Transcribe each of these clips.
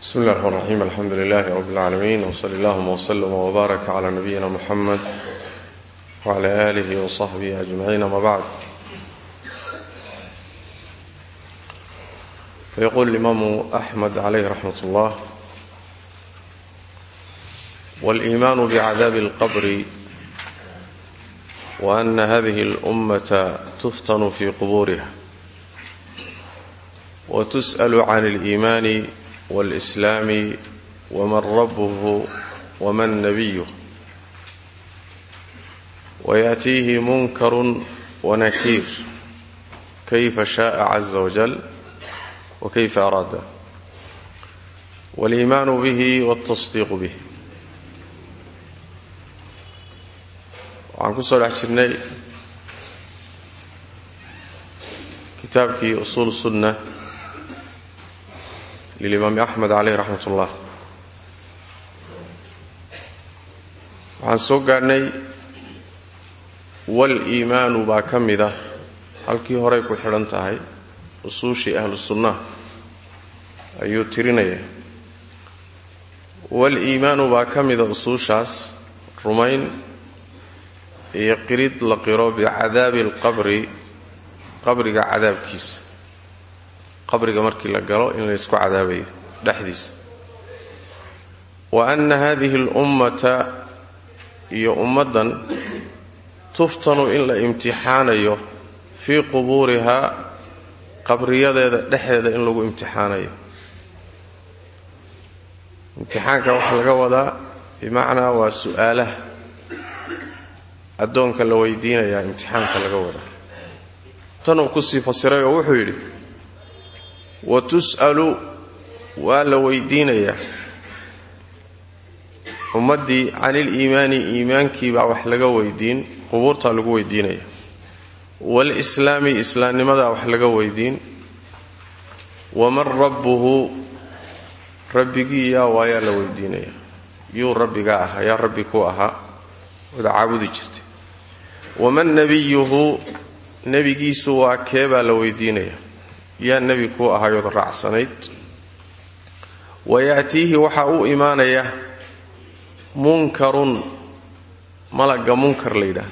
bsmi اllah الرحmn الرaxيm alxamdu لlah رb العaalamiin wslى اllهma وslm وbaarak عlى nabiyina mxamed وعlى آlih وصaxbih أجmaعin ama bعd fayqul اlimaamu أxmed عalayh raxmat اllah wاliiman bcadaab الqbr وأna hadihi الأmة tuftan fi qburiha وتsأl عn الإiman والإسلام ومن ربه ومن نبيه ويأتيه منكر ونكير كيف شاء عز وجل وكيف أراده والإيمان به والتصديق به waxaan ku soo dhex jirnay kitaabkii usuul sunna lilimaam axmed caleyh raxmat ullah waxaan soo gaadhnay wal-iimaanu baa ka mid ah. Halkii horey ku xidhan tahay usuushii ahlu sunnah ayuu tirinaya. Wal-iimaanu baa ka mida usuushaas rumayn iyo qirid la qiro bicadaabi alqabri qabriga cadaabkiisa qabriga markii la galo in laysku cadaabayo dhexdiisa wa anna hadihi alummata iyo ummaddan tuftanu in la imtixaanayo fii qubuurihaa qabriyadeeda dhexdeeda in lagu imtixaanayo. Imtixaanka waxaa laga wadaa bimacnaa waa su'aalaha addoonka la weydiinayaa imtixaanka laga wadaa. Tanuu ku sii fasiray oo wuxuu yidhi wa tus'alu waa la weydiinayaa. Ummaddii caniliimaani iimaankiibaa wax laga weydiin qubuurtaa lagu weydiinaya. Waalislaami islaamnimadaa wax laga weydiin. Waman rabbuhu rabbigii yaa waayaa la weydiinaya yuu rabbigaa ahaa yaa rabbi ku ahaa. Wada caabudi jirtay. Waman nebiyuhu nebigiisu waa kee baa la weydiinaya yaa nebi kuu ahayood raacsanayd. Wayaatiihi waxaa u imaanaya munkarun malagga munkar la yidhaah.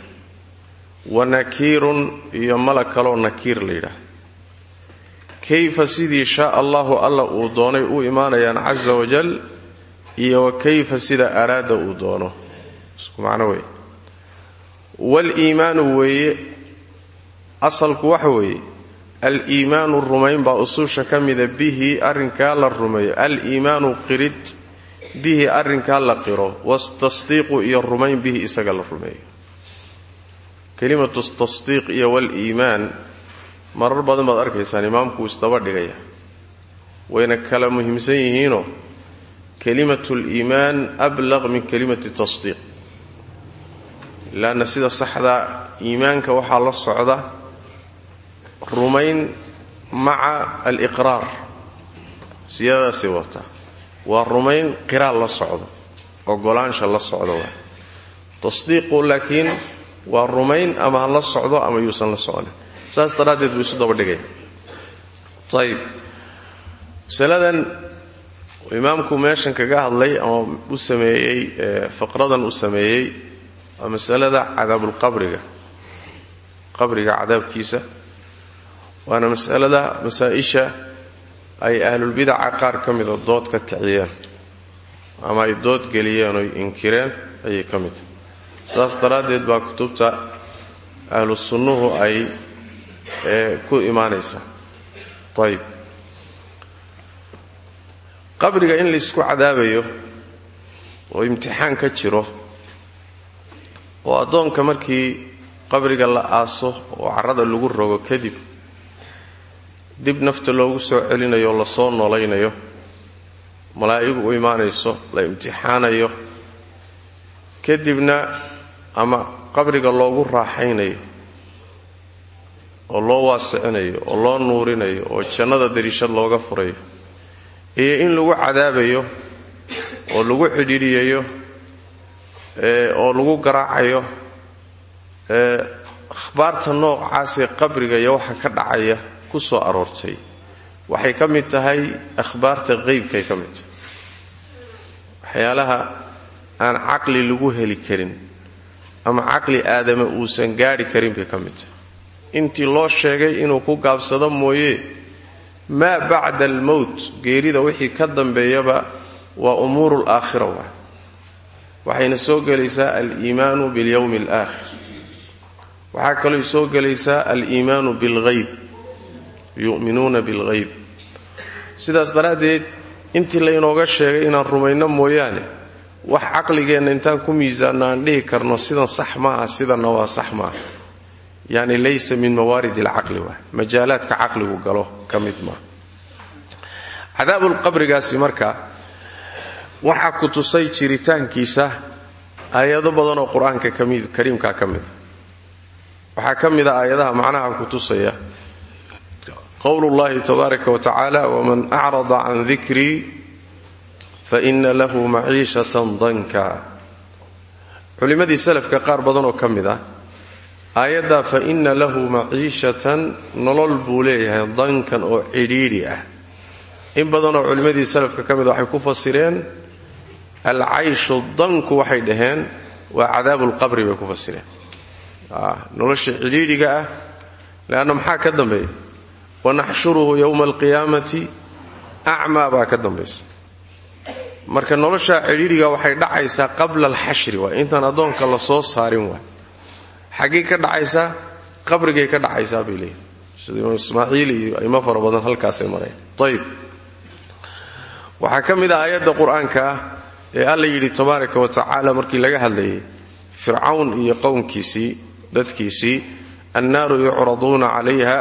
Wa nakiirun iyo malag kaloo nakiir la kayfa sidii shaa allahu alla uu doonay u imaanayaan casa wajal iyo wa kayfa sida araada uu doono? Isku macno wey wal-iimaanu weeye asalku waxa weeye al-iimaanu rumayn baa usuusha ka mida bihi arrinkaa la rumeeyo. Al-iimaanu qirid bihi arrinkaa la qiro. Wastasdiiqu iyo rumayn bihi isaga la rumeeyo. Kelimatu tasdiiq iyo wal-iimaan marar badan baad arkaysaan imaamku isdaba dhigaya. Wayna kala muhiimsan yihiinoo kelimatu liimaan ablaq min kelimati tasdiiq. Laanna sida saxdaa iimaanka waxaa la socda rumayn maca aliqraar. Siyadaasay wataa waa rumayn qiraal la socdo ogolaansha la socdo waa. Tasdiiqu laakiin waa rumayn ama ha la socdo ama yuusan la socnin saas daraaddeed buu isu dabadhigaya ayib masaladan imaamku meeshan kaga hadlay ama u sameeyey faqradan u sameeyey waa masalada cadaabulqabriga qabriga cadaabkiisa waana masalada masaa-isha ay ahlulbidaca qaar ka mida dood ka kiciyeen ama ay dood geliyeen oy inkireen ayay ka mid tahay. Saas daraaddeed baa kutubta ahlu sunnuhu ay ku imaanaysaa. Ayib qabriga in laysku cadaabayo oo imtixaan ka jiro oo addoonka markii qabriga la aaso oo carrada lagu rogo kadib dib nafta loogu soo celinayo o la soo noolaynayo malaa'igu u imaanayso la imtixaanayo kadibna ama qabriga loogu raaxaynayo oo loo waasicinayo oo loo nuurinayo oo jannada dariishad looga furayo iyo in lagu cadaabayo oo lagu cidhiidhiyayo oo lagu garaacayo akhbaarta noocaasee qabriga iyo waxa ka dhacaya ku soo aroortay. Waxay ka mid tahay akhbaarta qeybkay ka mid. Tahay waxyaalaha aan caqli lagu heli karin ama caqli aadama uusan gaadhi karin ka mid tahay. Intii loo sheegay inuu ku gaabsado mooye maa bacda almowt geerida wixii ka dambeeyaba waa umuuru alaakhira waa waxayna soo gelaysaa aliimaanu biاlyowmi alaakhir waxaa kaloo soo gelaysaa aliimaanu bilghayb yu'minuuna bilghayb. Sidaas daraaddeed intii laynooga sheegay inaan rumayno mooyaane wax caqligeenna intaan ku miisaanno aan dhihi karno sidan sax maaha sidanna waa sax maaha yani laysa min mawaarid alcaqli waa majaalaadka caqligu galo ka mid maaha cadaabulqabrigaasi marka waxaa ku tusay jiritaankiisa aayado badanoo qur'aanka kariimka ka mida waxaa ka mida aayadaha macnaha ku tusaya qowlu llahi tabaaraka wa tacaala waman acrada can dikrii faina lahu maciishatan danka. Culimmadii salafka qaar badanoo ka mid ah aayaddaa fa ina lahu maciishatan nolol buu leeyahay dankan oo cidhiidhi ah. In badanoo culimmadii salafka ka mid waxay ku fasireen alcayshu danku waxay dhaheen waa cadaabulqabri bay ku fasireen. Nolosha cidhiidhiga ah leanna maxaa ka dambeeya wanaxshuruhu yowma alqiyaamati acmaa baa ka dambaysa. Marka nolosha cidhiidhiga waxay dhacaysaa qabla alxashri waa intaan addoonka la soo saarin waa. Xaggay ka dhacaysaa ka dhacaysaa bay leeyihiin ismaaciil iyo aimo fara badan halkaasay mareen. Ayib waxaa ka mid ah ee alla yidhi tabaaraka wa tacaala markii laga hadlayay fircawn iyo qowmkiisii dadkiisii annaaru yucraduuna calayha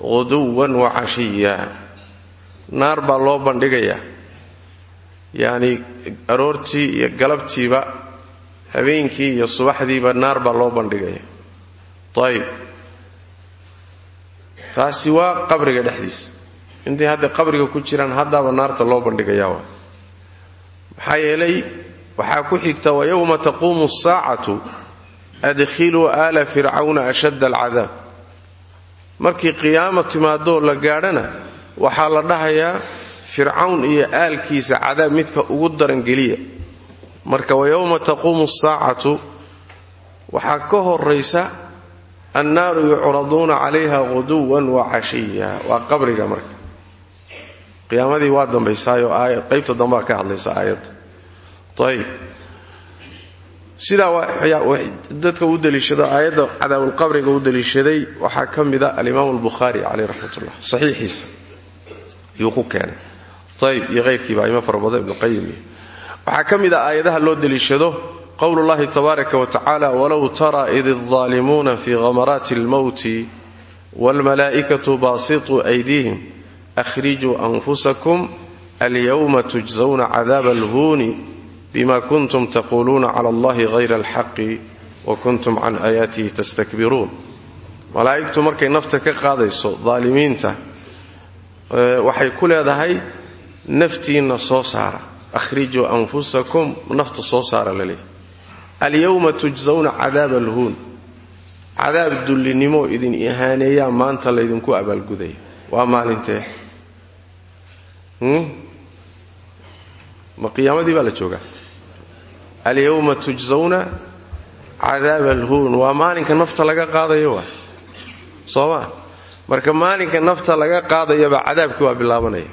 quduwan wa cashiya naar baa loo bandhigayaa yacni aroortii iyo galabtiiba habeenkii iyo subaxdiiba naar baa loo bandhigaya ayib taasi qabriga dhexdiisa intay hadda qabriga ku jiraan haddaaba naarta loo bandhigayaa waa maxaa yeelay waxaa ku xigta wa yowma taquumu asaacatu adkhiluu aala fircawna ashadda alcadaab markii qiyaama timaadoo la gaadhana waxaa la dhahayaa fircawn iyo aalkiisa cadaab midka ugu daran geliya marka wa yowma taquumu asaacatu waxaa ka horaysa annaaru yucraduuna calayha quduwan wa cashiya. Waa qabriga marka. Qiyaamadii waa dambaysaayoo qaybta dambaa ka hadlaysa aayadda. Ayib sidaa dadka u daliishado aayadda cadaabulqabriga u daliishaday waxaa ka mida alimaamu albukhaari caleyh raxmatullah saxiixiisa yuu ku keenay. Ayib iyo hayrkiiba aimo fara badan ibnuqayim waxaa ka mid a aayadaha loo daliishado qowlu tabaaraka wa tacaala walow tara id aldaalimuuna fi ghamaraati almowti waalmalaa'ikatu baasituu aydiihim ahrijuu anfusakum alyowma tujzawna cadaaba alhuuni bima kuntum taquuluuna cala allahi hayra alxaqi wa kuntum can aayaatihi tastakbiruun malaa'igtu markay nafta ka qaadayso daalimiinta waxay ku leedahay naftiinna soo saara ahrijuu anfusakum nafta soo saara la leeyahy alyowma tujzawna cadaaba alhuun cadaab dullinimo idin ihaaneeyaa maanta laydinku abaalgudaya waa maalintee ma qiyaamadii baa la joogaa alyowma tujzawna cadaaba alhuun. Waa maalinka nafta laga qaadayo waa soo maa marka maalinka nafta laga qaadayaba cadaabkii waa bilaabanaya.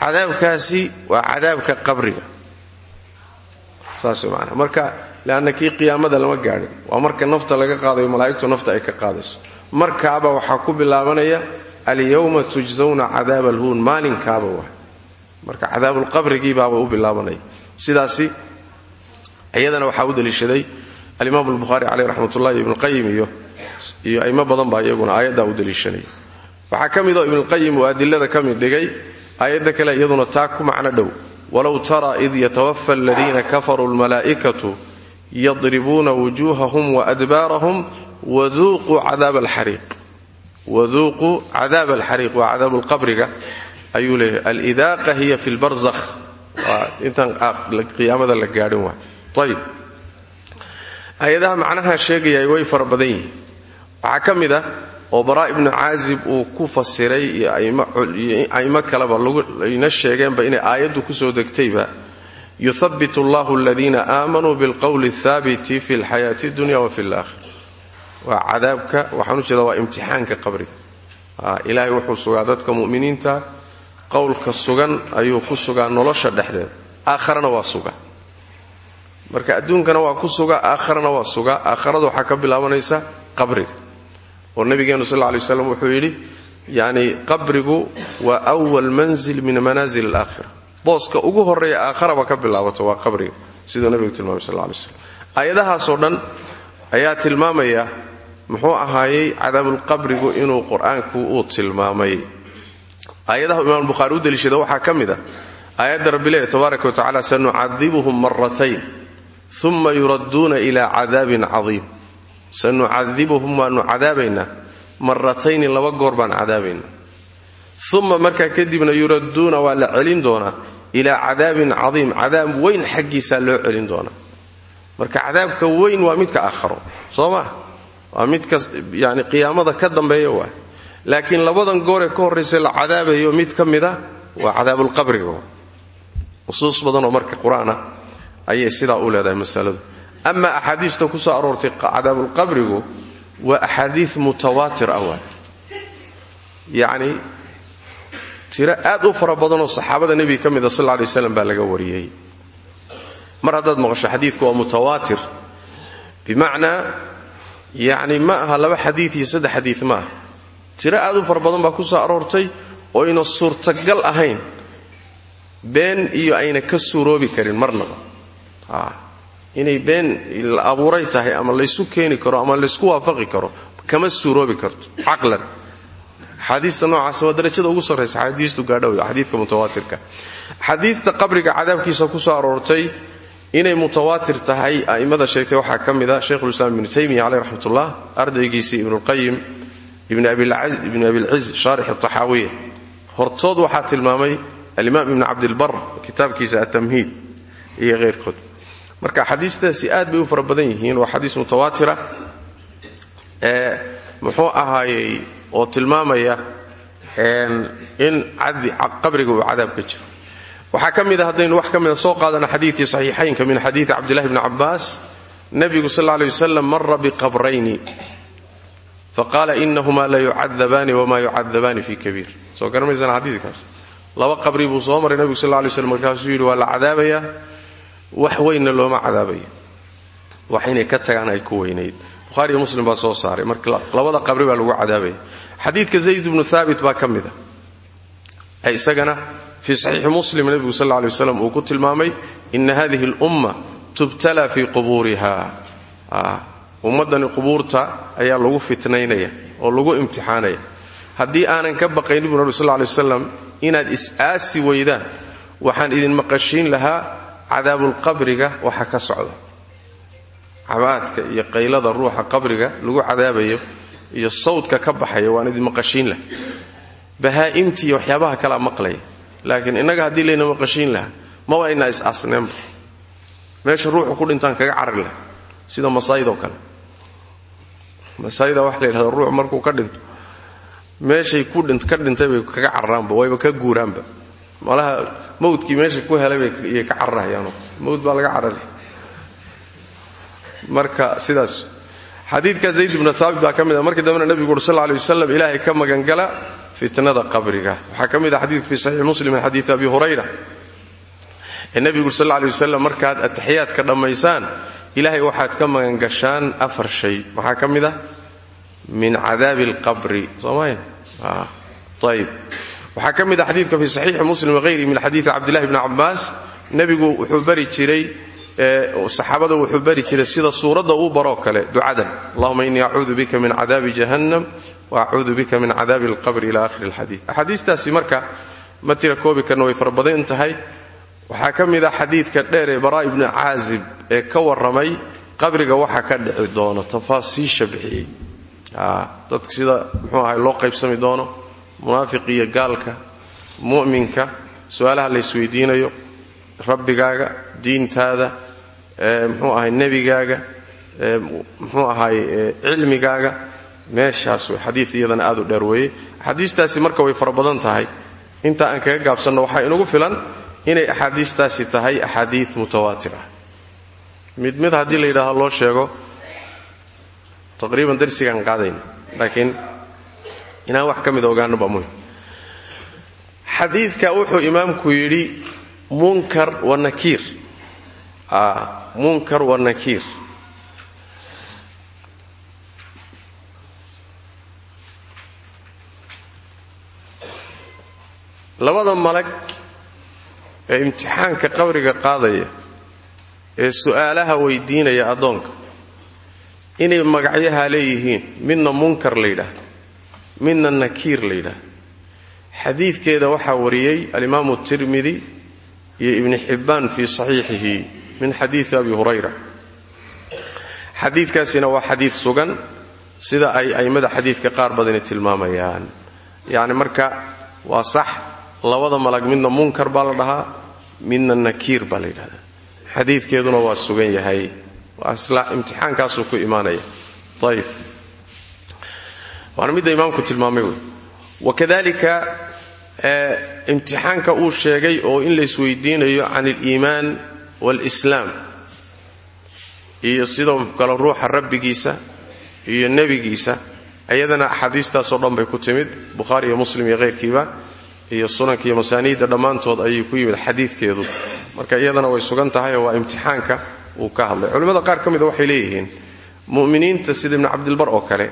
Cadaabkaasi waa cadaabka qabriga. Saas maanaa marka leanna kii qiyaamada lama gaadhin. Waa marka nafta laga qaadayo malaa'igtu nafta ay ka qaadayso. Markaaba waxaa ku bilaabanaya alyowma tujzawna cadaaba alhuun. Maalinkaaba waa marka cadaabulqabrigiibaaba u bilaabanaya. Sidaasi iyadana waxaa u daliishaday alimaam albukhaari caleyh raxmatullahi ibnuqayim iyo aimo badan baa iyaguna aayaddaa u daliishanaya waxaa ka midoo ibnuqayim uu adilada ka mid dhigay aayadda kale iyaduna taa ku macno dhow. Walow tara id yatawafa aladiina kafaruu lmalaa'ikatu yadribuuna wujuuhahum waadbaarahum waduuquu cadaaba alxariiq. Waa cadaabu lqabriga ayuu leeyahay alidaaqa hiya fi lbarzakh waa intaan qiyaamada la gaadhin waa ayib aayadaha macnaha sheegaya way fara badan yihiin. Waxaa ka mid ah oo baraa ibnu caazib uu ku fasiray iyo aimo kaleba ayna sheegeenba inay aayaddu ku soo degtayba yuhabbit allahu aladiina aamanuu bilqowli athaabiti fi lxayaati dunya wa fi laakhira waa cadaabka waxaan u jeeda waa imtixaanka qabriga. Ilaahay wuxuu sugaa dadka mu'miniinta qowlka sugan ayuu ku sugaa nolosha dhexdeeda. Aakharana waa sugaa marka adduunkana waa ku sugaa aakharana waa sugaa aakharada waxaa ka bilaabanaysa qabriga. Oo nabigeenu sal lay waslam wuxuu yidhi yani qabrigu waa wal manzil min manaazil alaakhira. Booska ugu horreeya aakharaba ka bilaabato waa qabriga. Siduu nabigu tilmaamay sal lay slam aayadahaasoo dhan ayaa tilmaamaya muxuu ahaayey cadaabulqabrigu inuu qur'aanku tilmaamay. Aayadaha imaam bukhaari u deliishada waxaa ka mid a aayadda rabbilehi tabaaraka watacala sanucadibuhum maratayn uma yuradduuna ilaa cadaabin cadiim sanucadibuhum waanu cadaabaynaa maratayni laba goor baan cadaabaynaa uma markaa kadibna yuradduuna waa la celin doonaa ilaa cadaabin cadiim cadaab weyn xaggiisaa loo celin doonaa marka cadaabka weyn waa midka aakharo soo maa waa midka yani qiyaamada ka dambeeya waa laakiin labadan gooree ka horraysa la cadaabayo mid ka mida waa cadaabulqabriga nusuus badanoo marka qur'aana ayay sidaa u leedahay masaladu. Ama axaadiista ku soo aroortay cadaabulqabrigu waa axaadii mutawaatir ah waa yacni tiro aad u fara badanoo saxaabada nebiga ka mida sal lla lay waslam baa laga wariyey. Mar haddaad maqasho xadiidku waa mutawaatir. Bimacnaa yacni ma aha laba xadiid iyo saddex xadiid ma aha. Tiro aad u fara badan baa ku soo aroortay oo ayna suurtagal ahayn. Been iyo ayna ka suuroobi karin marnaba inay been la abuuray tahay ama laysu keeni karo ama laysku waafaqi karo kama suuroobi karto caqlan. Axaadiista waa darajada ugu sarraysa axaadiistu gaadha wey xadiidka mutawaatirka. Xadiidta qabriga cadaabkiisa ku soo aroortay inay mutawaatir tahay a'immada sheegtay waxaa ka mid a shaykhulislaam ibnu taymiya caleyh raxmatullah ardaygiisii ibnulqayim ibn abilciz shaarix taxaawiya hortood waxaa tilmaamay alimaam ibn cabdilbar kitaabkiisa atamhiid iyo heyrkood marka axaadiistaasi aad bay u fara badan yihiin waa xadiis mutawaatira ee muxuu ahaayey oo tilmaamaya in qabriga uu cadaab ka jiro. Waxaa ka mida haddaynu wax ka mida soo qaadana xadiidkii saxiixaynka min xadiidi cabdillahi bni cabbaas nebigu sal lla ley wasalam mara biqabrayni faqaala inahumaa la yucadabaani wama yucadabaani fi kabiir. Soo garamaysaan xadiidkaas. Laba qabri buu soo maray nebigu sal lla lay slam markaasuu waa la cadaabayaa wax weynna looma cadaabaya wax inay ka tagaan ay ku weynayd. Buhariiyo muslim baa soo saaray. Marka labada qabri baa lagu cadaabaya xadiidka zayd bnu haabit baa ka mid isagana fii saxiixi muslim nebigu sal lla lay waslam uu ku tilmaamay ina hadihi alumma tubtala fii qubuuriha. Ummaddani qubuurta ayaa lagu fitnaynaya oo lagu imtixaanaya. Haddii aanan ka baqaynin bu nabi sal lla lay waslam inaad is-aasi weydaan waxaan idin maqashiin lahaa cadaabulqabriga waxa ka socda. Cabaadka iyo qaylada ruuxa qabriga lagu cadaabayo iyo sawdka ka baxaya waan idin maqashiin laha bahaa'imtii iyo waxyaabaha kalea maqlaya laakiin innaga haddii layna maqashiin lahaa maba aynaa is-aasneenba meesha ruuxu ku dhintaan kaga carari laha sida masaayidoo kale. Masaayida waxa la yidhahda ruux markuu ka dhinto meeshay ka dhintay bay kaga cararaanba wayba ka guuraanba malaha mawdkii meesha ku helay bayy ka cararahayaano mawd baa laga carari marka sidaas. Xadiidka zayd ibnu haabit baa ka a markii dambena nebigu uri sal lay wasalam ilaahay ka magangala fitnada qabriga. Waxaa ka mid a xadiidka fi saxiix muslim min abi hurayra. Ee nebigu uri sal lay wasalam markaad ataxiyaadka dhammaysaan ilaahay waxaad ka magangashaan afar shay. Waxaa ka mid ah min cadaabi alqabri. Soomaya ayb waxaa ka mid a xadiidka fi saxiixi muslim wahayri min xadiidi cabdillahi bni cabbaas. Nebigu wuxuu bari jiray saxaabada wuxuu bari jiray sida suuradda uu baroo kale ducadan. Allahuma innii acuudu bika min cadaabi jahannam wa acuudu bika min cadaabi alqabri ila akhiri alxadiid axaadiistaasi marka ma tira koobi karna way farabadan tahay. Waxaa ka mid a xadiidka dheer ee baraa ibnu caazib ee ka warramay qabriga waxa ka dhici doono tafaasiisha bixiyey. Dadka sida muxuu ahay loo qaybsami doono munaafiq iyo gaalka mu'minka su'aalaha la ysweydiinayo rabbigaaga diintaada muxuu ahay nebigaaga muxuu ahay cilmigaaga meeshaas wey xadiid iyadana aad u dheer weeye. Axaadiistaasi marka way fara tahay. Inta aan kaga gaabsanno waxaa inugu filan inay axaadiistaasi tahay axaadiid mutawaatir ah. Mid mid haddii la yidhaahdo loo sheego taqriiban darsigaan qaadayna laakiin inaan wax ka mida ogaano baa muhiim xadiidka wuxuu imaamku yidhi munkar wa nakiir. Munkar wa nakiir. Labada malag ee imtixaanka qabriga qaadaya ee su'aalaha weydiinaya addoonka inay magacyaha leeyihiin midna munkar la yidhaah midna nakiir la yidhaah. Xadiidkeeda waxaa wariyey alimaamu tirmidi iyo ibni xibbaan fii saxiixihi min xadiidi abi hurayra. Xadiidkaasina waa xadiid sugan sida ay a'immada xadiidka qaar badani tilmaamayaan. Yacni marka waa sax labada malag midna munkar baa la dhahaa midna nakiir baa la yidhahdaa. Xadiidkeeduna waa sugan yahay. Imtixaankaasuu ku imaanaya. Ayib waana midda imaamku tilmaamay wey wakadalika imtixaanka uu sheegay oo in laysweydiinayo can aliimaan waalislaam iyo sidoo kale ruuxa rabbigiisa iyo nebigiisa. Ayadana axaadiistaasoo dhan bay ku timid bukhaari iyo muslim iyo keyrkiiba iyo sunanka iyo masaaniidda dhammaantood ayay ku yimid xadiidkeedu. Marka iyadana way sugan tahay oo waa imtixaanka uu ka hadlay. Culimmada qaar ka mida waxay leeyihiin mu'miniinta sida ibnu cabdilbar oo kale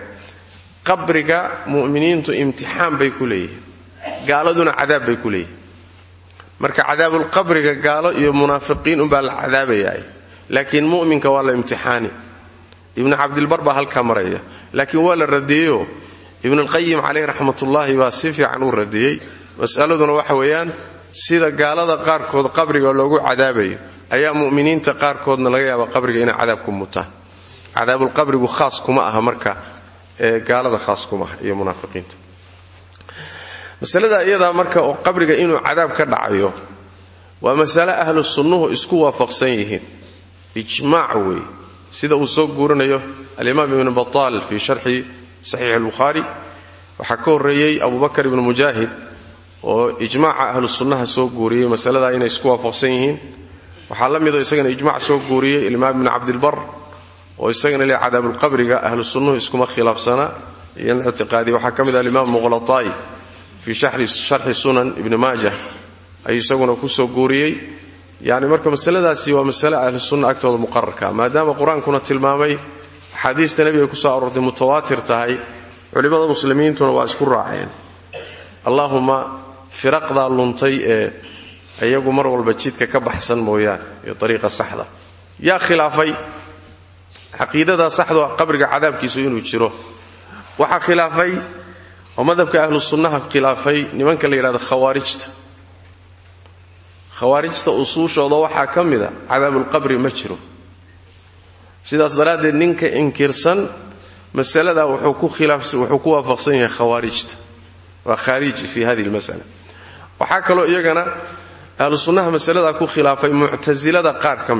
qabriga mu'miniintu imtixaan bay ku leeyihiin. Gaaladuna cadaab bay ku leeyihiin. Marka cadaabulqabriga gaalo iyo munaafiqiin unbaa la cadaabayaa. Laakiin mu'minka waa imtixaani. Ibnu cabdilbar baa halkaa maraya. Laakiin waa la radiyeyoo ibnulqayim caleyh raxmatullaahi baa si fiican u radiyey. Mas'aladuna waxa weeyaan sida gaalada qaarkood qabriga loogu cadaabayo ayaa mu'miniinta qaarkoodna laga yaaba qabriga inay cadaab ku mutaan. Cadaabulqabrigu khaas kuma aha marka gaalada khaas iyo munaafiqiinta. Masalada iyadaa marka oo qabriga inuu cadaab ka dhacayo waa masale ahlu sunnuhu isku waafaqsan yihiin. Ijmaac weeye sida uu soo guurinayo alimaam ibnu bataal fii sharxi saxiix albukhaari waxaa ka horreeyey abubakar ibnu mujaahid oo ijmaaca ahlu sunnaha soo guuriyey masaladaa inay isku waafaqsan yihiin. Waxaa la midoo isagana ijmac soo guuriyey imaam ibnu cabdilbar oo isagana le cadaabulqabriga ahlu sunnuhu iskuma khilaafsana. Iyo ictiqaadi waxaa ka mid ah alimaam muqhlataa'i fii sharxi sunan ibni maajah ayuu isaguna ku soo guuriyey. Yani marka masaladaasi waa masale ahlu sunna agtooda muqararka maadaama qur'aankuna tilmaamay axaadiista nebiga ku soo aroortay mutawaatir tahay culimmada muslimiintuna waa isku raaceen. Allaahuma firaqdaa luntay ee mar walba jidka ka baxsan mooyaane iyo ariiqa saxda. Yaa khilaafay caqiidada saxdo qabriga cadaabkiisu inuu jiro. Waxaa khilaafay oo madhabka ahlu sunnaha khilaafay nimanka la yidhahdo khawaarijta. Khawaarijta usuushooda waxaa ka mida cadaabulqabri ma jiro. Sidaas daraaddeed ninka inkirsan masaladaa wuxuu ku waafaqsan yahay khawaarijta. Waa khaariji fi hadihi lmasala. Waxaa kaloo iyagana ahlu sunnaha masaladaa ku khilaafay muctasilada qaar ka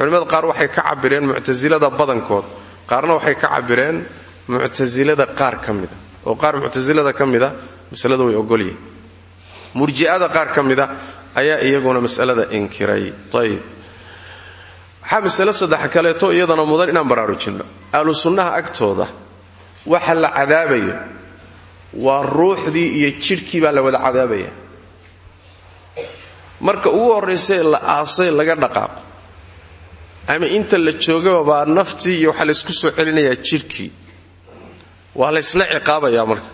culimmada qaar waxay ka cabireen muctasilada badankood. Qaarna waxay ka cabireen muctasilada qaar ka mida oo qaar muctasilada ka mida masalada way ogolyihin murji'ada qaar ka mida ayaa iyaguna masalada inkiray. Ayib waxaa masale saddex kaleeto iyadana mudan inaan baraarujinno ahlu sunnaha agtooda waxa la cadaabayo waa ruuxdii iyo jidhkii baa la wada cadaabaya. Marka ugu horraysay la aasay laga dhaqaaqo ama inta la joogaba baa naftii iyo waxaa laysku soo celinayaa jidhkii. Waa laysla ciqaabayaa marka.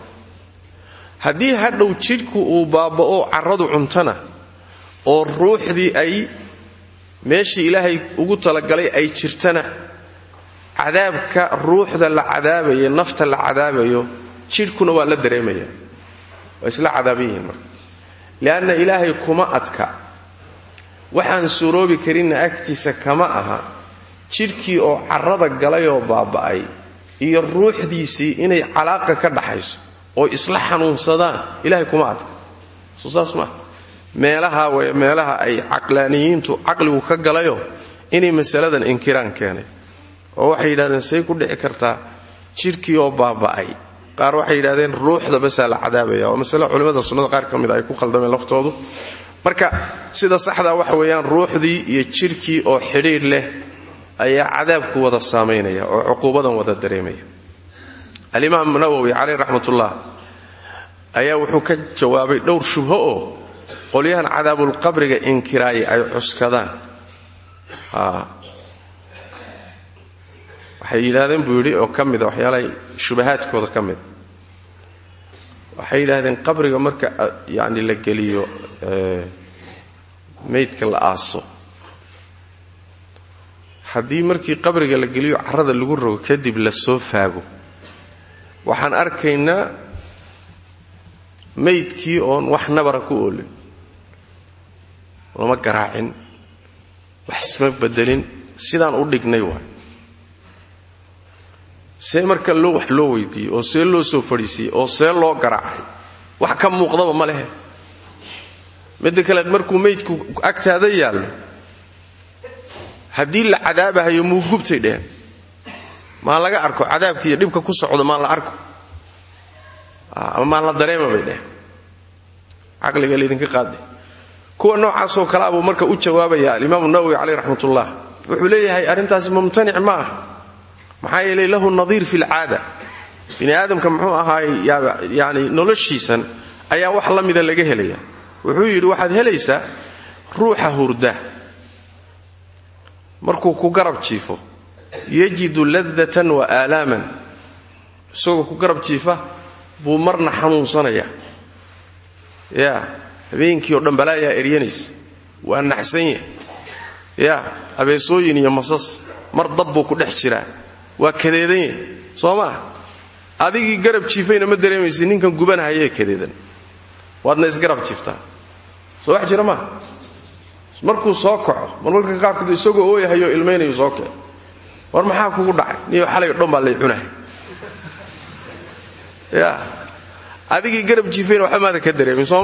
Haddii hadhow jidhku uu baaba'o carradu cuntana oo ruuxdii ay meeshii ilaahay ugu talagalay ay jirtana cadaabka ruuxda la cadaabayo nafta la cadaabayo jidhkuna waa la dareemaya waa isla cadaaban yihiin marka. Lianna ilaahay kuma adka waxaan suroobi karinna agtiisa kama aha. Jidhkii oo carrada galay oo baaba'ay iyo ruuxdiisii inay calaaqa ka dhaxayso oo isla xanuunsadaan ilahay kuma adka. Soo saas maaha meelaha way meelaha ay caqlaaniyiintu caqligu ka galayo inay masaladan inkiraan keenay. Oo waxay yidhahdeen say ku dhici kartaa jidhkii oo baaba'ay. Qaar waxay yidhahdeen ruuxda basaa la cadaabaya waa masale culimmada sunnada qaar ka mid a ay ku khaldameen laftoodu marka sida saxdaa waxa weeyaan ruuxdii iyo jidhkii oo xidhiidh leh ayaa cadaabku wada saamaynaya oo cuquubadan wada dareemaya. Alimaam nawowi caleyh raxmatullah ayaa wuxuu ka jawaabay dhowr shubho oo qolyahan cadaabulqabriga inkiraaya ay cuskadaan. Waxay yidhaahdeen buu yidhi oo ka mida waxyaalaha shubahaadkooda ka mida waxay yidhaahdeen qabriga marka yani la geliyo meydka la aaso. Haddii markii qabriga la geliyo carrada lagu rogo kadib la soo faago. Waxaan arkaynaa meydkii oon wax nabara ku oolin lama garaacin wax isma bedelin sidaan u dhignay waay see marka loo wax loo weydiiyey oo see loo soo fadhiisiiyey oo see loo garaacay wax ka muuqdaba ma lehe. Midda kale markuu meydku agtaada yaallo haddii la cadaabahayo muu gubtay dheheen. Maa laga arko cadaabka iyo ku socdo maa la arko. Ama maa la dareema bay dheheen. Caqliga laydinka qaadde kuwa noocaasoo kalea buu marka u jawaabaya alimaamu nawowi caleyh raxmatullah. Wuxuu leeyahay arrintaasi mumtanic ma ah maxaa yeelay lahu nadiir fi lcaada bini aadamka muxuu ahaay yani noloshiisan ayaa wax la mida laga helaya wuxuu yidhi waxaad helaysaa ruuxa hurda. Markuu ku garab jiifo yajidu ladatan wa aalaaman. Isagoo ku garab jiifa buu marna xanuunsanaya ya habeenkii oo dhan balaayaa eryanaysa. Waa naxsanya ya abeesooyin iyo masas mar dab buu ku dhex jiraa waa kadeedanya soo maa adigii garab jiifayna ma dareemaysa ninkan gubanahayee kadeedan waadna isgarab jiiftaa. Soo wax jira maa markuu soo kaco marmarka qaarkood isagoo ooyahayo ilmaynayu soo kaco war maxaa kugu dhacay? Niyo xalay dhan lay cunahay ya adigii garab jiifayna waxba maadan ka dareemin soo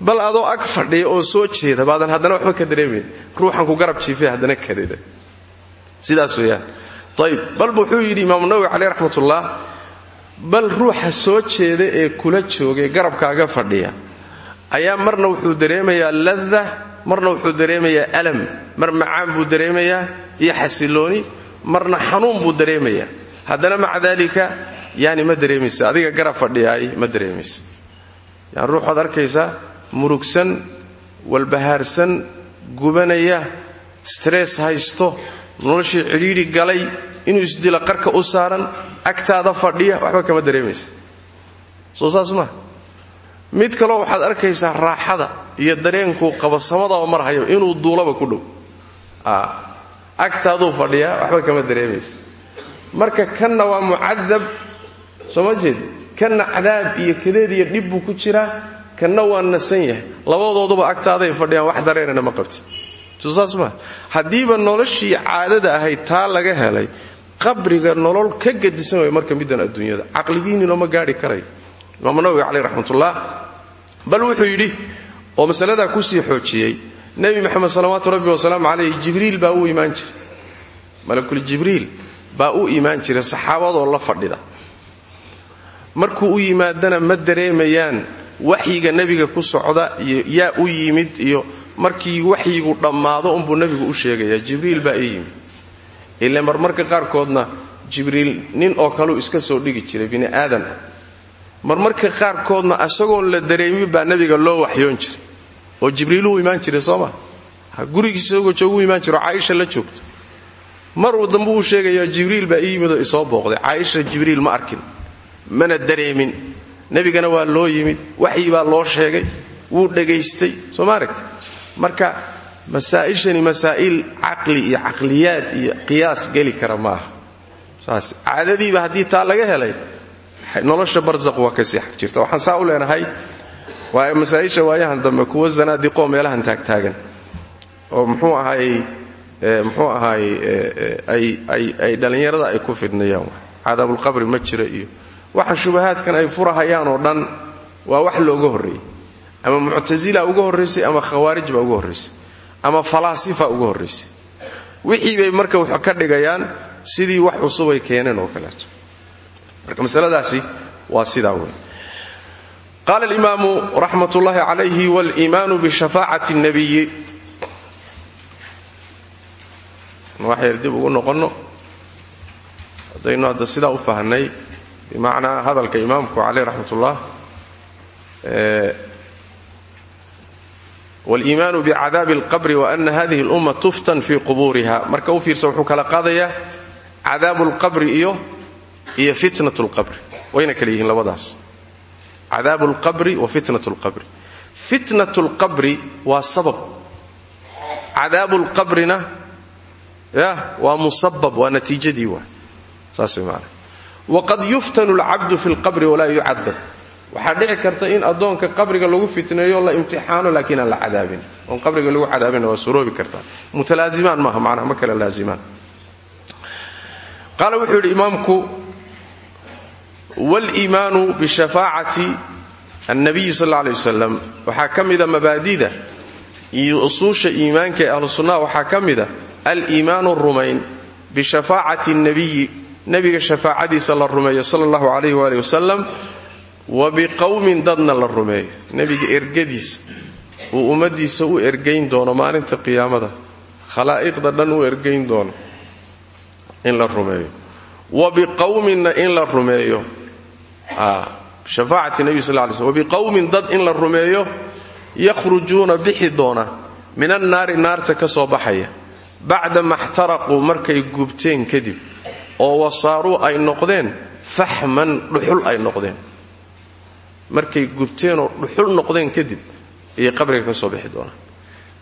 bal adoo ag fadhiya oo soo jeeda baadan haddana waxba ka dareemayn ruuxan ku garab jiifay haddana kadeedan sidaas weeyaan ayb bal wuxuu yidhi imaamu nawowi caleyh raxmatullah bal ruuxa soo jeeda ee kula joogay garabkaaga fadhiya ayaa marna wuxuu dareemayaa lada marna wuxuu dareemayaa alam mar macaan buu dareemayaa iyo xasilooni marna xanuun buu dareemayaa. Haddana maca daalika yani ma dareemaysa. Adiga garab fadhiyaay ma dareemaysa. Yani ruuxaad arkaysaa? Murugsan walbahaarsan gubanaya stress haysto noloshii cidhiidhi galay inuu isdila qarka u saaran agtaada fadhiya waxba kama dareemaysa. Soo saas maa mid kaloo waxaad arkaysaa raaxada iyo dareenkuu qaba samadaba marhayo inuu duulaba ku dhow. Agtaaduu fadhiyaa waxba kama dareemaysa. Marka kanna waa mucadab soo kanna cadaab iyo kadeed iyo dhib ku jiraa kanna waa nasan yahay. Labadooduba agtaaday fadhiyaan wax dareerana ma qabtid. Soo saas maa haddiiba caadada ahayd taa laga helay qabriga nolol ka gadisan way marka middan adduunyada. Caqligiinninoo ma gaari karayo imaamu nawowi caleyh raxmatullah bal wuxuu yidhi oo masaladaa ku sii xoojiyey nebi moxamed salawaatu rabbi wasalaamu calayh jibriil baa u imaan jiray. Malakul jibriil baa u imaan jiray saxaabadoo la fadhida. Markuu u yimaadana ma dareemayaan waxyiga nebiga ku socda iyo yaa u yimid iyo markii waxyigu dhammaado unbuu nebigu u sheegayaa jibriil baa ii yimid ile marmarka qaarkoodna jibriil nin oo kaleu iska soo dhigi jiray bini aadan. Marmarka qaarkoodna isagoon la dareemin baa nebiga loo waxyoon jiray. Oo jibriiluu imaan jiray soo ma? Gurigiisa isagoo joogu imaan jiro caaisha la joogto. Maruu dambe uu sheegayaa jibriil baa ii isoo booqday. Caaisha jibriil ma arkin. Mana dareemin. Nebigana waa loo yimid. Waxyi loo sheegay. Wuu dhegaystay. Soo ma aragti marka masaa'ishani masaa'il caqli iyo caqliyaad iyo qiyaas geli kara maaha. Saas caadadiiba haddii taa laga helay nolosha barzaq waa ka sii xag jirta. Waxaan saa u leenahay waa masaa'isha dambe kuwa zanaadiqoo meelahan taagtaagan oo muxuu ahaayey muxuu ahaayey ay dhallinyarada ay ku fidnayaan cadaabulqabri ma jira iyo waxa shubahaadkan ay furahayaan oo dhan waa wax looga horreeyey ama muctasila uga horraysay ama khawaarij baa uga horraysay ama falaasifa uga horraysay wixii bay marka wax ka dhigayaan sidii wax cusubay keeneen oo kaleeto. Marka masaladaasi waa sidaa wey qaala alimaamu raxmat ullaahi calayhi waliimaanu bishafaacati اnabiyi wax yar dib ugu noqonno haddaynu hadda u fahnay bimacnaa hadalka imaamku caleyh raxmat ullah waliimaanu bicadaabi alqabri waana hadihi اlumma tuftan fii quburiha marka u fiirsa wuxuu kala qaadayaa cadaabu lqabri iyo iyo fitnat lqabri wayna kala yihiin labadaas cadaabu lqabri wa fitnat lqabri fitnat lqabri waa sabab cadaabu lqabrina ya waa musabab waa natiijadii waa saas way maana waqad yuftanu lcabdu fi lqabri walaa yucadab waxaa dhici karta in addoonka qabriga lagu fitneeyo la imtixaano laakiin la cadaabin. Oon qabriga lagu cadaabina waa suroobi kartaa mutalaazimaan maaha macnaha ma kala laazimaan qaala wuxuu imaamku waliimaanu bishafaacati annabiyi sal alla alay wasalam waxaa ka mida mabaadida iyo usuusha iimaanka ahlu sunnaha waxaa ka mida aliimaanu rumayn bishafaacati nabiyi nebiga shafaacadiisa la rumeeyo sala allahu calayh waali wasalam wa biqowmin dadna la rumeeyo nebiga ergadiisa uu ummadiisa u ergayn doono maalinta qiyaamada. Khalaa'iqda dhan u ergayn doono in la rumeeyo. Wa biqowminna in la rumeeyo. Shafaacati nebi sal lay slm wabiqowmin dad in la rumeeyo yakhrujuuna bixi doona. Min annaari naarta ka soo baxaya. Bacda ma xtaraquu markay gubteen kadib. Oo wasaaruu ay noqdeen faxman dhuxul ay noqdeen markay gubteenoo dhuxul noqdeen kadib ayay qabriga ka soo bixi doonaan.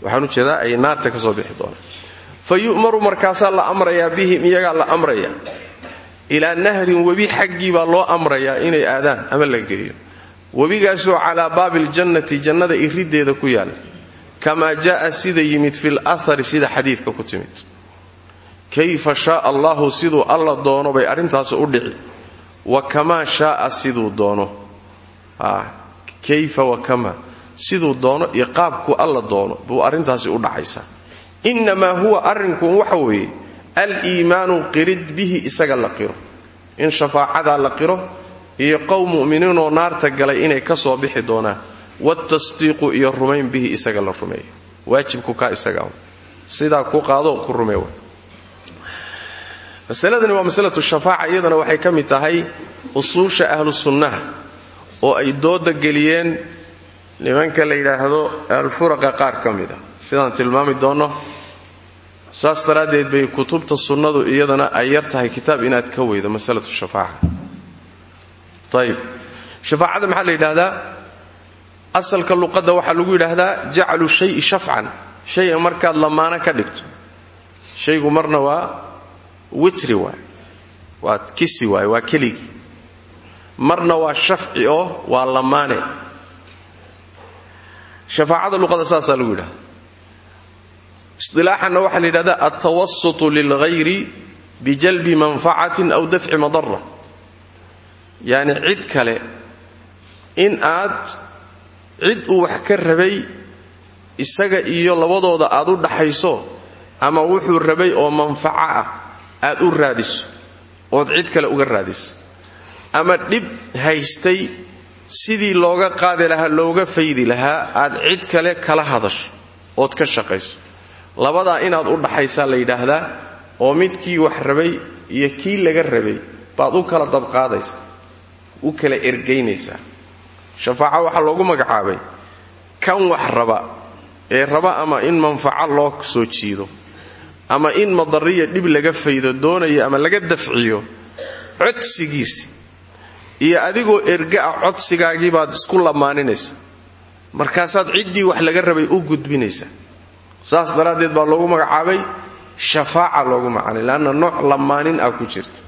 Waxaan u jeedaa ay naarta ka soo bixi doonaan. Fa yu'maru markaasaa la amrayaa bihim iyagaa la amraya. Ilaa nahrin webi xaggii baa loo amrayaa inay aadaan ama la geeyo. Webigaasoo calaa baabi ljannati jannada iriddeeda ku yaalla kamaa jaaa sida yimid fil ahari sida xadiidka ku timid. Kayfa shaaa allahu siduu alla doono bay arrintaasi u dhici. Wa kamaa shaaa siduu doono kayfa wa kamaa siduu doono iyo qaabku alla doono buu arrintaasi u dhacaysaa innamaa huwa arrinkun waxa weeye aliimaanu qirid bihi isaga la qiro. In shafaacadaa la qiro iyo qowm mu'miniinoo naarta galay inay ka soo bixi doonaan. Watasdiiqu iyo rumayn bihi isaga la rumeeyo. Waajibku kaa isaga sidaa ku qaado ku rumee masaladani waa masalatu shafaaca iyadana waxay ka tahay usuusha ahlu sunnaha oo ay dooda geliyeen nimanka la yidhaahdo alfuraqa qaar ka mid sidaan tilmaami doonno saas daraaddeed bay kutubta sunnadu iyadana ay yar tahay kitaab inaad ka weydo masalatu shafaaca. Ayib shafaacada maxaa la yidhaahdaa? Asalka luqadda waxaa lagu yidhaahdaa jaclu shayi shafcan. Shaya markaad lamaano ka dhigto. Shaygu marna waa witri waay. Waa kisi waay waa keligii marna waa shafci oo waa lamaane. Shafaacada luqada saasaa lagu yidhahda isilaaxanna waxaa la yidhahda altawasutu lilghayri bijalbi manfacatin aw dafci madara yacni cid kale in aad cid uu wax ka rabay isaga iyo labadooda aad u dhaxayso ama wuxuu rabay oo manfaco ah aad u raadiso ood cid kale uga raadiso ama dhib haystay sidii looga qaadi lahaa looga faydi lahaa aad cid kale kala hadasho ood ka shaqayso. Labadaa inaad u dhaxaysaa la yidhaahdaa oo midkii wax rabay iyo kii laga rabay baad u kala dabqaadaysaa u kala ergaynaysaa. Shafaaco waxaa loogu magacaabay kan wax raba ee raba ama in manfaco loo soo jiido ama in madariya dhib laga faydo doonaya ama laga dafciyo codsigiisi iyo adigoo erga ah codsigaagii baad isku lamaaninaysa. Markaasaad ciddii wax laga rabay u gudbinaysaa saas daraaddeed baa loogu magacaabay shafaaca loogu macaanay leanna nooc lamaanin ah ku jirta.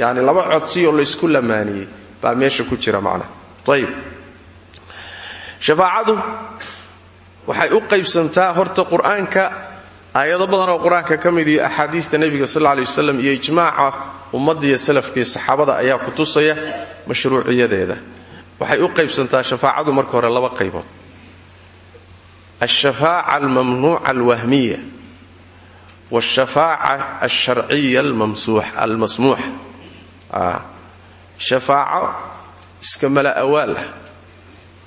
Yacni laba codsiyoo laysku lamaaniyey baa meesha ku jira macnaha ayib shafaacadu waxay u qaybsantaa horta qur'aanka aayado badan oo qur'aanka ka mid iyo axaadiista nebiga sal lla wasalam iyo ijmaaca ummaddiiyo salafkaiyo saxaabada ayaa ku tusaya mashruuciyadeeda waxay u qaybsantaa shafaacadu marka hore laba qaybood. Alshafaaca almamnuuca alwahmiya washafaaca alsharciya almasmuuxa. Shafaaco iska mala awaal ah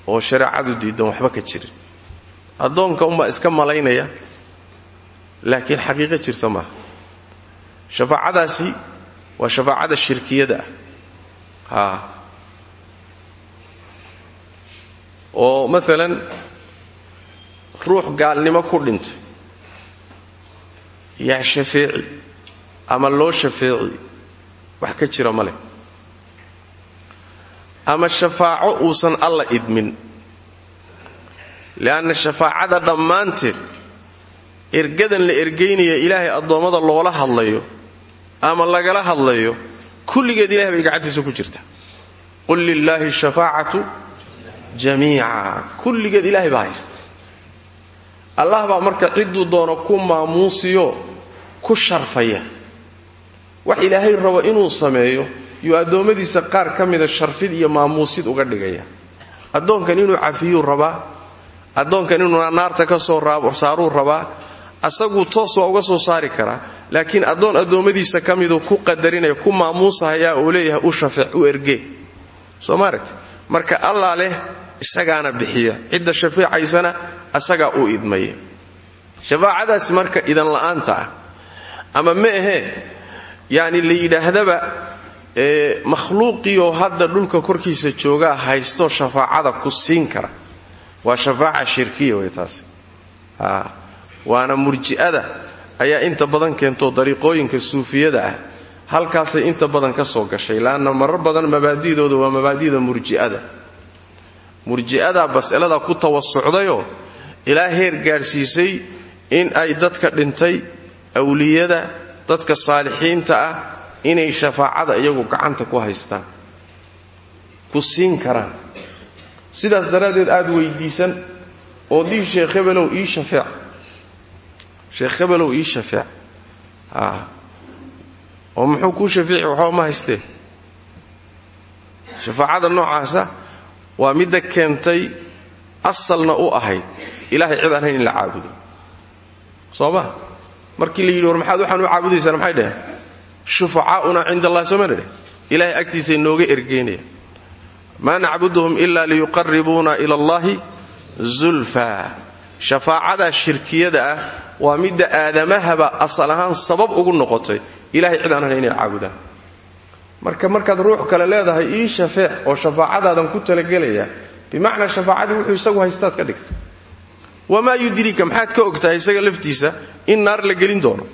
oo shareecadu diidan waxba ka jirin. Addoonka unbaa iska malaynaya laakiin xaqiiqo jirta maaha. Shafaacadaasi waa shafaacada shirkiyada ah oo maalan ruux gaalnimo ku dhintay. Yaa shafeeci ama loo shafeeci wax ka jira ma leh. Ama shafaaco uusan alla idmin. Li'anna shafaacada dhammaanteed ergadan la ergaynaya ilaahay addoommada loola hadlayo ama lagala hadlayo kulligeed ilahay bay gacantiisa ku jirta. Qul lilaahi shafaacatu jamiica. Kulligeed ilaahay baa haysta. Allah baa marka cidduu doono ku maamuusiyo ku sharfaya. Wax ilaahay rabo inuu sameeyo yuu addoommadiisa qaar ka mida sharfid iyo maamuusid uga dhigaya. Addoonkan inuu cafiyuu rabaa addoonkan inuu naarta ka soo saaruu rabaa asaguu toos waa uga soo saari karaa laakiin addoon addoommadiisa ka miduu ku qadarinaya ku maamuusahayaa uu leeyahay u shafeec u erge. Soo maaragti marka allaa leh isagaana bixiya. Cidda shafeecaysana asagaa u idmaya shafaacadaasi marka idan la'aanta ah ama ma ahee yacni la yidhaahdaba makhluuqiioo hadda dhulka korkiisa joogaa haysto shafaacada ku siin kara. Waa shafaaca shirkiya wey taasi. Waana murji'ada ayaa inta badan keento dariiqooyinka suufiyada ah. Halkaasay inta badan ka soo gashay laanna marar badan mabaadidooda waa mabaadida murji'ada. Murji'adaa mas'aladaa ku tawasucdayoo ilaa heer gaadhsiisay in ay dadka dhintay awliyada dadka saalixiinta ah inay shafaacada iyagu gacanta ku haystaan ku siin karaan. Sidaas daraaddeed aad weydiisan oo dii sheekh hebelow ii shafeec sheekh hebelow ii shafeec oo muxuu kuu shafeeci waxba ma haystee. Shafaacada noocaasa waa midda keentay asalna u ahayd. Ilaahay cid aan hayn in la caabudo. Soo ma markii la yidhi war maxaad waxaan u caabudaysaan? Maxay dheheen shufacaauna cinda allahi soo mana dheh nooga ergeynaya maa nacbuduhum ila liyuqaribuuna ila allahi zulfa shafaacadaa shirkiyada ah waa midda aadamahaba asal ahaan sabab ugu noqotay. Ilahay cid inay caabudaan marka markaad ruux kale leedahay ii shafeec oo shafaacadaadan ku talagelaya. Bimacnaa shafaacadii wuxuu isagu haystaad ka dhigta wamaa yudriika maxaad ka ogtahay isaga laftiisa? In naar la gelin doono.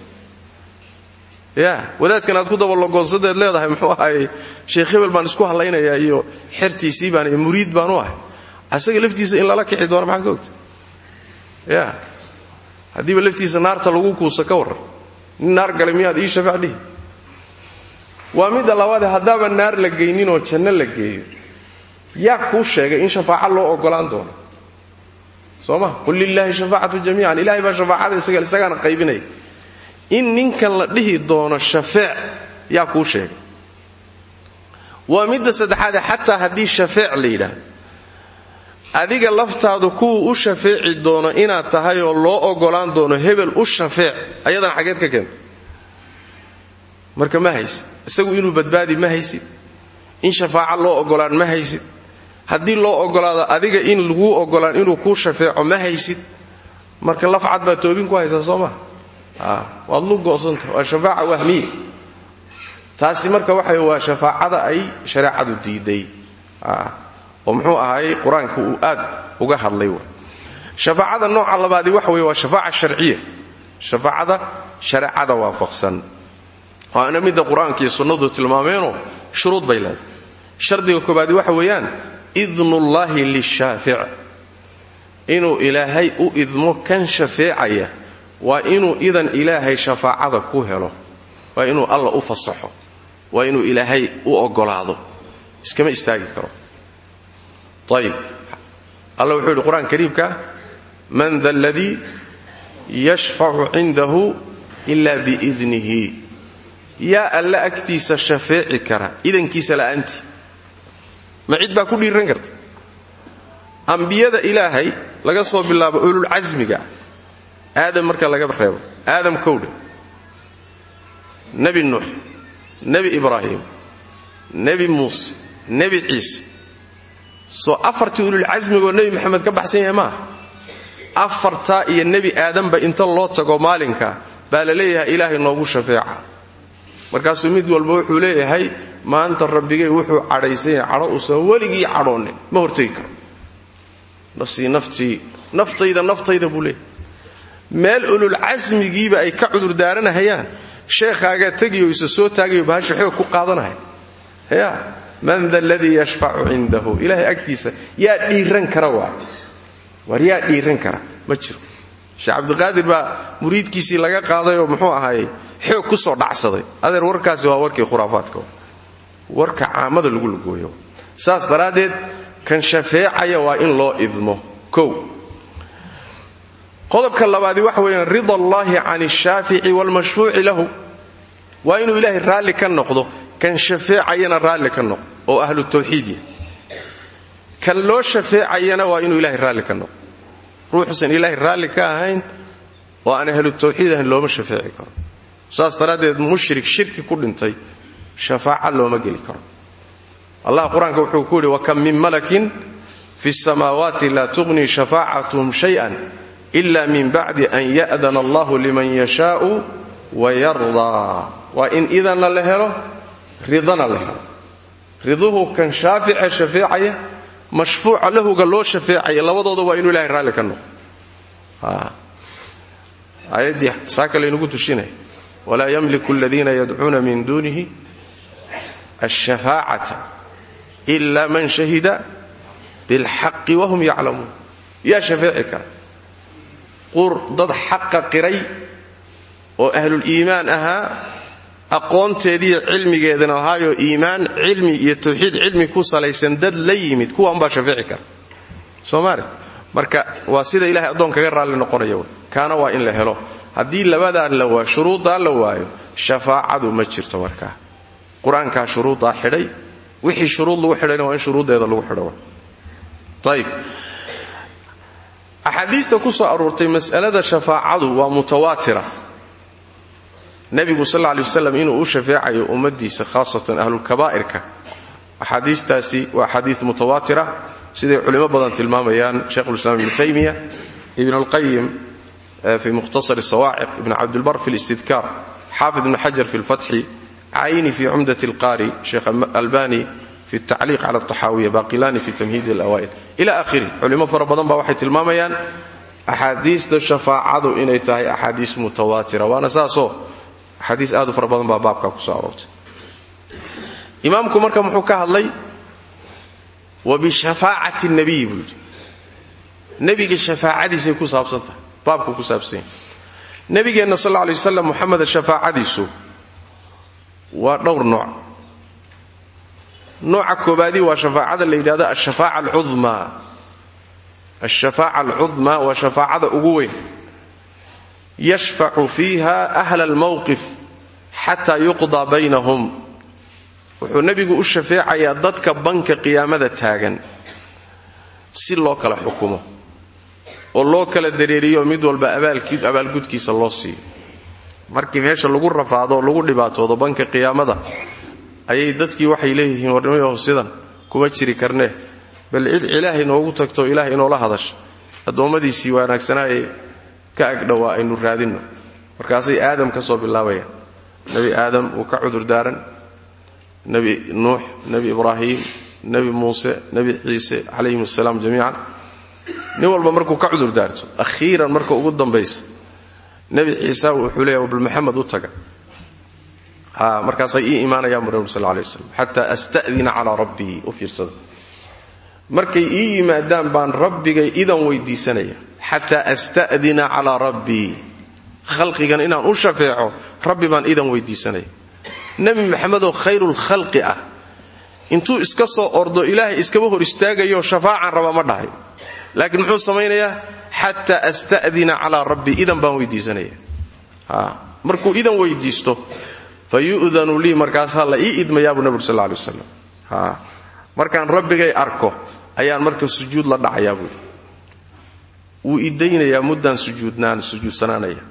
Ya wadaadkan aad ku dabalogoonsadeed leedahay muxuu ahaay sheekh hebel baan isku hadlaynayaa iyo xertiisii baan iyo baan u ahay. Asaga laftiisa in lala kici doono maxaad ka ogtahay ya haddiiba laftiisa naarta lagu kuusa ka warran nin naar galay miyaad ii shafeec dhihi? Waa midda labaade haddaaba naar la geyninoo janno la geeyo yaa kuu sheegay in shafaaca loo ogolaan doono. Soo ma? Qul lilaahi shafaacatu jamiican. Ilahay baa shafaacada isagaana qaybinaya in ninkan la dhihi doono shafeec yaa kuu sheegay. Waa midda saddexaade xataa haddii shafeec la yidhaahdo adiga laftaadu kuwuu u shafeeci doono inaad tahay oo loo ogolaan doono hebel u shafeec ayadana xageed ka keenta marka ma haysid isagu inuu badbaadi ma haysid. In shafaaca loo ogolaan ma haysid. Haddii loo ogolaado adiga in laguu ogolaan inuu kuu shafeeco ma haysid. Marka lafcad baa toobin ku haysaa soo maa waad lu go'santa waa shafaaca wahmiya taasi marka waxa waa shafaacada ay shareecadu diiday oo muxuu ahaayey qur'aanka uu aad uga hadlay shafaacada nooca labaadi waxa wey waa shafaaca sharciya. Shafaacada shareecada waafaqsan. Waana midda qur'aanka iyo sunnadu tilmaameenoo shuruud bay leedahay. Shardiga koobaadi waxa weeyaan idnullaahi lishaafic. Inuu ilaahay u idmo kan shafeecaya waa inuu idan ilaahay shafaacada ku helo. Waa inuu alla u fasaxo. Waa inuu ilaahay u ogolaado iskama istaagi karo ayib alla wuxuu yidhi qur'aanka kariimka man da aladii yashfacu cindahu ila biidnihi yaa alla agtiisa shafeeci kara idankiisa la'aantii ma cid baa ku dhiiran karta? Ambiyada ilaahay laga soo bilaabo ululcasmiga aadam marka laga reebo aadam kowdhe. Nebi nuux nebi ibraahim nebi muuse nebi ciise soo afartii ululcasmigoo nebi maxamed ka baxsan yahay maaha afartaa iyo nebi aadanba inta loo tago maalinka baa la leeyahay noogu shafeeca. Markaasuu mid walba wuxuu leeyahay maanta rabbigay wuxuu cadhaysan yahay cadho uusan weligii cadhoonin ma hortegi karo nafsii naftii naftayda naftayda buu leeyahay. Meel ululcasmigiiba ay ka cudurdaaranahayaan sheekhaagaa tegiyo isa soo taagayo bahasha xoog ku qaadanaya ya man da aladii yashfacu cindahu ilaahay agtiisa yaa dhiiran kara waa. War yaa dhiiran kara ma jiro. Sheekh cabdiqaadir baa muriidkiisii laga qaadayoo muxuu ahaayey xoog ku soo dhacsaday. Adeer warkaasi waa warkii khuraafaadka. Warka caamada lagu lugooyo. Saas daraaddeed kan shafeecaya waa in loo idmo. Kow. Qodobka labaadi waxa weeyaan rida allaahi can ashaafici waalmashfuuci lahu. Waa inuu ilaahay raalli ka noqdo kan shafeecayana raalli ka noqdo oo ahlu tawxiidya kan loo waa inuu ilaahay raalli ka noqdo. Ruuxuusan ilaahay raalli ka ahayn oo aan ahlu tawxiid ahayn looma shafeeci karo. Saas daraaddeed mushrik shirki ku dhintay shafaaca looma geli karo. Allah qur'aanka wuxuu ku yidhi wakam min malakin fi samaawaati laa tuqhnii shafaacatuhum shayan ila min bacdi an ya'dana allahu liman yashaau wayardaa waa in idanna la helo ridana la helo riduhu kan shaafice shafeecaya mashfuuca lahuga loo shafeecaya labadooda waa inuu ilahay raalli ka noqo aayaddii saaka laynugu tushinaya walaa yamliku aladiina yadcuuna min duunihi alshafaacata ila man shahida bilxaqi wahum yaclamuun. Yaa shafeeci kara. Qur dad xaqa qiray oo ahluliimaan ahaa aqoonteediiyo cilmigeedana ahaayoo iimaan cilmi iyo tawxiid cilmi ku salaysan dad la yimid kuwaanbaa shafeeci kara. Soomaalit marka waa sida ilahay addoon kaga raalli noqonaya kaana waa in la helo. Haddii labadaan la waayo shuruuddaa la waayo shafaacadu ma jirto markaa qur'aankaa shuruuddaa wixii shuruud lagu xidhayna waa in shuruuddeeda lagu xidho ayib axaadiista ku soo aroortay mas'alada shafaacadu waa mutawaatira nebigu sal lay waslam inuu u shafeecayo ummaddiisa khaasatan ahlulkabaa'irka. Axaadiistaasi waa axaadiis mutawaatira siday culimo badan tilmaamayaan sheikhulislaam ibnu taymiya ibn alqayim fi mukhtasar sawaaciq ibn cabdilbar fi listidkaar xaafid ibn xajar fi lfatxi cayni fi cumdat alqaari sheekh albani fi tacliiq cala altaxaawiya baqilani fi tamhiid alawaa'il. Ila akhirih culimo fara badan baa waxay tilmaamayaan axaadiista shafaacadu inay tahay axaadiis mutawaatira waana saasoo axaadiis aad u fara badan baa baabkaa ku soo aroortay. Imaamku marka muxuu ka hadlay wa bishafaacati nabiyi buu yidhi. Nebiga shafaacadiisay ku saabsan tahay baabku ku saabsan yahay. Nebigeenna sal alla alay wasalam moxameda waa dhowr nooc. Nooca koobaadii waa shafaacada la yidhahdo ashafaaca alcudmaa ashafaaca alcudmaa waa shafaacada ugu weyn yashfacu fiiha ahla almowqif xataa yuqdaa baynahum. Wuxuu nebigu u shafeecayaa dadka banka qiyaamada taagan si loo kala xukumo oo loo kala dareeriyo mid walba abaalgudkiisa loo siiyo. Markii meesha lagu rafaado oo lagu dhibaatoodo banka qiyaamada ayay dadkii waxay leeyihiin warnimayaho sidan kuma jiri karnee bal cid ilaahay noogu tagto ilaahay inoola hadasha. Addoommadiisii wanaagsanaaye ka agdhowaa aynu raadinno. Markaasay aadam ka soo bilaabayaan nebi aadam uu ka cudurdaaran nebi nuux nebi ibraahim nebi muuse nebi ciise calayhim asalaam jamiican. Nin walba markuu ka cudurdaarto akhiiran marka ugu dambaysa nebi ciisa wuxuu leeyahy bal maxamed u taga. Markaasay ii imaanayaan bu sal lay waslam xataa asta'dina calaa rabbii u fiirsada. Markay ii yimaadaan baan rabbigay idan weydiisanaya xataa asta'dina calaa rabbii khalqigan inaan u shafeeco rabbi baan idan weydiisanaya nebi maxamedoo khayrulkhalqi ah intuu iska soo ordo ilaahay iskaba hor istaagayo shafaacan raba ma dhahay laakiin muxuu samaynayaa xataa asta'dina calaa rabbii idan baan weydiisanaya markuu idan weydiisto fa yu'danu lii markaasaa la ii idmayaa buu nabig sal alay wasalam markaan rabbigay arko ayaan marka sujuud la dhacayaa wuu idaynayaa muddaan sujuudsanaanaya.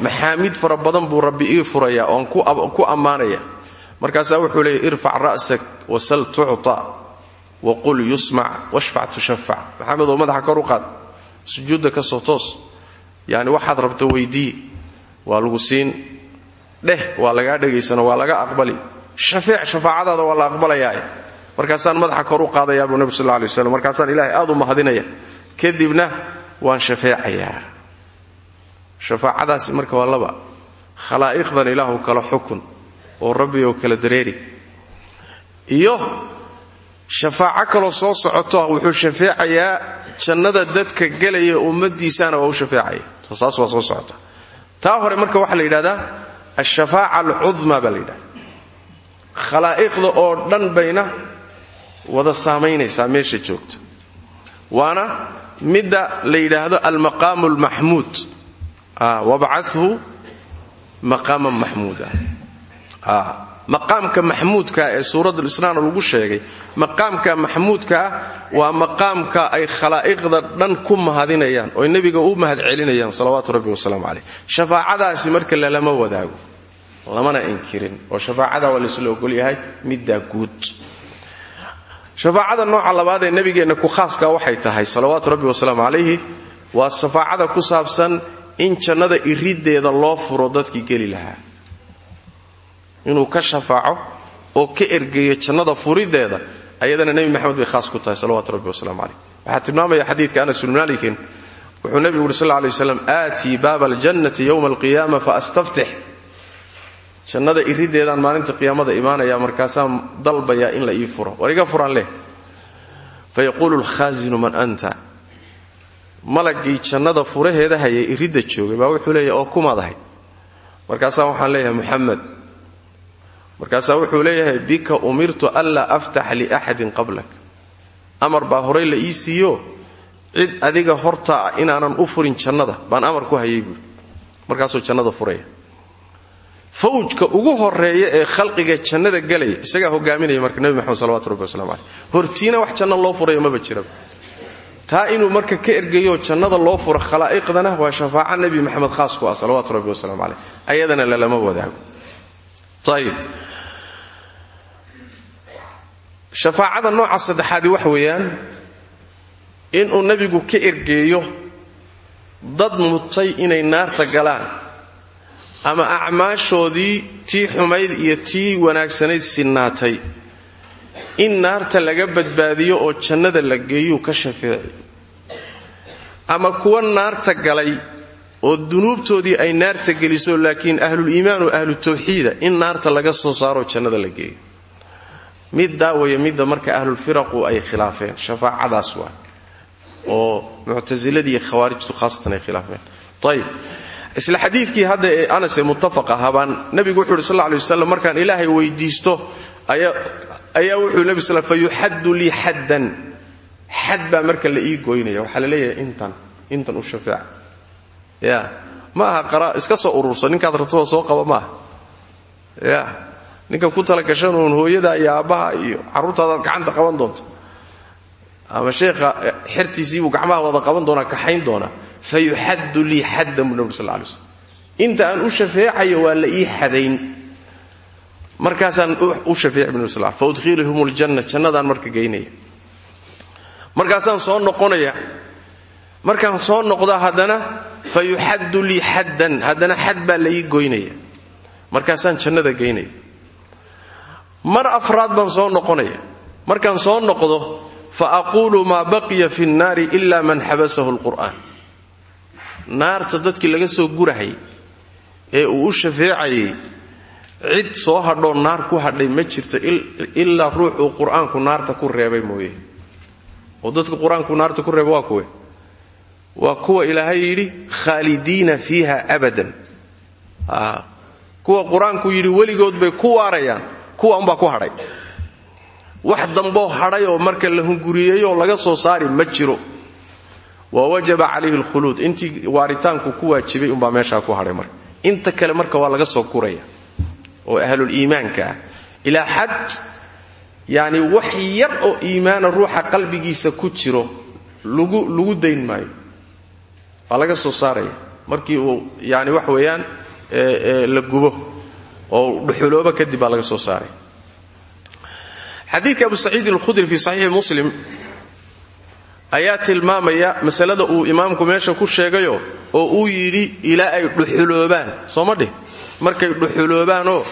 Maxaamid fara badan buu rabbi ii furayaa oon ku ammaanaya. Markaasaa wuxuu leeyay irfac ra'sak wasal tucta waqul yusmac washfac tushafac maxamed oo madaxa kor u qaad. Sujuudda ka soo toos. Yani waxaad rabto weydii waa lagu siin. Dheh waa lagaa dhegaysano waa laga aqbali. Shafeec shafaacadaada waa la aqbalayaa markaasaan madaxa kor u qaadayaa buu nebi sal lla alay waslam markaasaan ilaahay aad u mahadinaya. Kadibna waan shafeecayaa. Shafaacadaasi marka waa laba. Khalaa'iqdan ilaahu kala xukun oo rabbi oo kala dareeri. Iyo shafaaco kaloo soo socoto wuxuu shafeecayaa jannada dadka gelaya ummadiisana waa u shafeecaya. Saas waa soo socota. Taa hore marka waxaa la yidhahdaa ashafaaca alcudma baa la yidhahda khalaa'iqda oo dhan bayna wada saamaynaysaa meesha joogta. Waana midda la yidhaahdo almaqaamu almaxmuud wabcathu maqaaman maxmuuda maqaamka maxmuudka ee suuraddulisnaana lagu sheegay maqaamka maxmuudkaa waa maqaamka ay khalaa'iqda dhan ku mahadinayaan oy nebiga u mahad celinayaan salawaatu rabbi wasalaamu caleyh shafaacadaasi marka lalama wadaago lamana inkirin oo shafaacada waa laysla ogolyahay middaa guud shafaacada nooca labaad ee nabigeenna ku khaaska waxay tahay salawaatu rabbi wasalaamu calayhi waa shafaacada ku saabsan in jannada iriddeeda loo furo dadkii geli lahaa. Inuu ka shafaaco oo ka ergeeyo jannada furiddeeda ayadana nebi maxamed bay khaas ku tahay salawatu rabbi wasalaamu caleyh waxaa tilmaamaya xadiidka anas bnu malikin wuxuu nebigu uri sal lay slam aatii baaba aljannati yowma alqiyaama faastaftix jannada iriddeedaan maalinta qiyaamada imaanaya markaasaan dalbayaa in la ii furo. War iga furaan leh. Fayaquulu lkhaasinu man anta. Malagii jannada furaheeda hayay iridda joogay baa wuxuu leeyahay oo kumaad ahay waxaan leeyahay muxamed markaasaa wuxuu leeyahay bika umirtu anlaa aftax liaxadin qablak. Amar baa horay la ii siiyo cid adiga hortaa inaanan u furin jannada. Baan amar ku hayay buuri markaasuu jannada furaya fawjka ugu horreeya ee khalqiga jannada gelaya isagaa hogaaminaya marka nebi maxamed salawatu rabbi waslamu hortiina wax janno loo furayo maba jiraba taa inuu marka ka ergayo jannada loo furo khalaa'iqdana waa shafaaca nebi maxamed khaas ku ah salawaatu rabbi wasalaamu caleyh ayadana lalama wadaago shafaacada nooca saddexaadi wax weeyaan inuu nebigu ka ergeeyo dad mutay inay naarta galaan ama acmaashoodii tii xumayd iyo tii wanaagsanayd sinnaatay. In naarta laga badbaadiyo oo jannada la geeyuu ka shafeeci ama kuwa naarta galay oo dunuubtoodii ay naarta geliso laakiin ahlul iimaan oo ahlu tawxiida in naarta laga soo saaroo jannada la geeyo. Middaa waya midda marka ahlulfiraqu ay khilaafeen shafaacadaas waa. Oo muctasiladii khawaarijtu khaasatan ay khilaafeen. Ayib isla xadiidkii hadda ee anas ee muttafaq ahaa baan nabigu wuxu uhi sal lay waslam markaan ilaahay weydiisto ayaa wuxuu nebi sl fa yuxaddu lii xaddan. Xad baa marka la ii goynaya waxaa la leeyahay intan intan u shafeeca ya ma aha iska soo ururso ninkaad rabtoo soo qaba maaha ya ninkan ku talagashanuun hooyada iyo aabbaha iyo carruurtaadaad gacanta qaban doonta ama sheekha xertiisiibuu gacmaha wada qaban doonaa kaxayn doonaa. Fa yuxaddu lii xaddan buu nabig sal lay inta aan u shafeecayo waa la ii xadayn. Markaasaan u shafeeci bu sal fa udkhiluhum ljanna jannadaan marka geynaya markaasaan soo noqonaya markaan soo noqda haddana fa yuxaddu lii xaddan haddana la ii goynaya markaasaan jannada geynaya mar afraad baan soo noqonaya markaan soo noqdo fa aquulu maa baqiya fi nnaari ila man xabasahu lqur'aan naarta dadkii laga soo gurahay ee uu u shafeecayay cid soo hadhoo naar ku hadhay ma jirto ilaa ruux uu qur'aanku naarta ku reebay mooye. Oo dadka qur'aanku naarta ku reebay waa kuwe? Waa kuwa ilaahay yidhi khaalidiina fiiha abadan. Kuwa qur'aanku yidhi weligood bay ku waarayaan kuwa ku hadhay wax damboo hadhay oo marka la hunguriyeeyoo laga soo saari ma jiro. Wa wajaba calayhi lkhuluud intii waaritaanku ku waajibay umbaa meeshaa ku hadhay marka. Inta kale marka waa laga soo guraya oo ahluliimaanka ah. Ilaa xad yani wax yar oo iimaana ruuxa qalbigiisa ku jiro lagu dayn maayo. Waa laga soo saaraya. Markii uu yani wax weeyaan la gubo oo dhuxulooba kadib baa laga soo saaray xadiidka abu saciidin alkhudri fi saxiixi muslim ayaa tilmaamaya masalada uu imaamku meesha ku sheegayo oo uu yidhi ilaa ay dhuxuloobaan. Sooma dhih? Markay dhuxuloobaanoo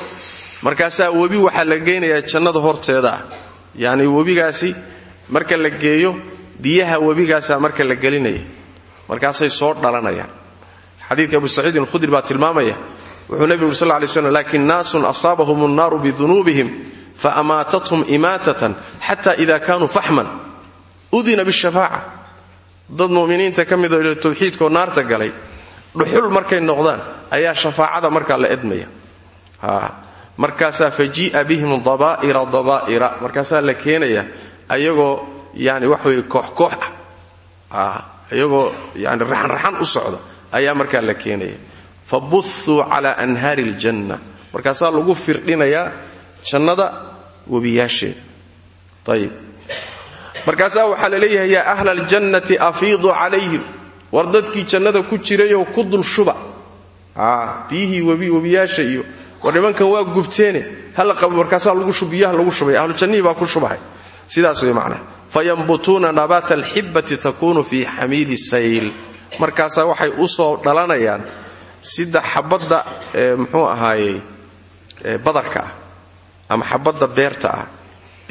markaasaa webi waxaa la geynayaa jannada horteeda ah. Yacni webigaasi marka la geeyo biyaha webigaasaa marka la gelinaya. Markaasay soo dhalanayaan. Xadiidka abu saciidin alkhudri baa tilmaamaya. Wuxuu nebigu sal ly slam laakin naasun asaabahum annaaru bidunuubihim faamaatathum imaatatan xata ida kaanuu faxman udina bishafaaca dad muminiinta ka midoo ila tawxiidkoo naarta galay dhuxul markay noqdaan ayaa shafaacada markaa la edmaya markaasaa fajii'a bihim dabaa'ira dabaa'ira markaasaa la keenaya ayagoo yani wax weye kooxkoox ah ayagoo yani raxanraxan u socda ayaa markaa la keenaya fa buthuu cala jannada webiyaasheeda. Ayib markaasaa waxaa la leeyahay yaa ahla aljannati afiiduu calayhim. War dadkii jannada ku jirayoo ku dul shuba. Biyihii webiyaasha iyo war nimankan waa gubteene. Hala qabo markaasaa biyaha lagu shubay. Ahlujannihii baa ku shubahay. Sidaas way macnaha. Fayambutuuna nabaata alxibbati takuunu fii xamiidi sayl. Markaasaa waxay u soo dhalanayaan sida xabadda muxuu ahaayey badarka ah ama xabadda beerta ah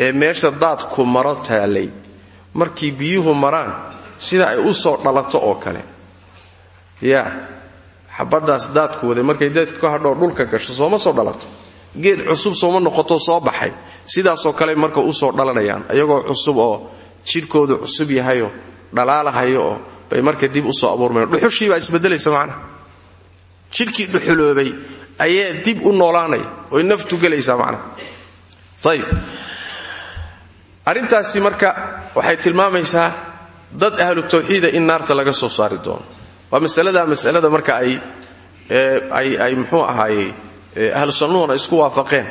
ee meesha daadku maro taallay markii biyuhu maraan sida ay u soo dhalato oo kale. Yaa xabaddaas daadku waday. Markay daadku ka hadhoo dhulka gasho sooma soo dhalato. Geed cusub sooma noqoto soo baxay. Sidaasoo kale marka u soo dhalanayaan ayagoo cusub oo jidhkoodu cusub yahayoo dhalaalahayo bay marka dib u soo abuurmayaan dhuxushii baa isbedelaysa macnaha jidhkii dhuxuloobay ayaa dib u noolaanaya oy naftu gelaysaa macnaha ayib arrintaasi marka waxay tilmaamaysaa dad ahlu tawxiida in naarta laga soo saari doono. Waa masalada masalada marka ay ay muxuu ahaaye ahlu sunnuhuna isku waafaqeen.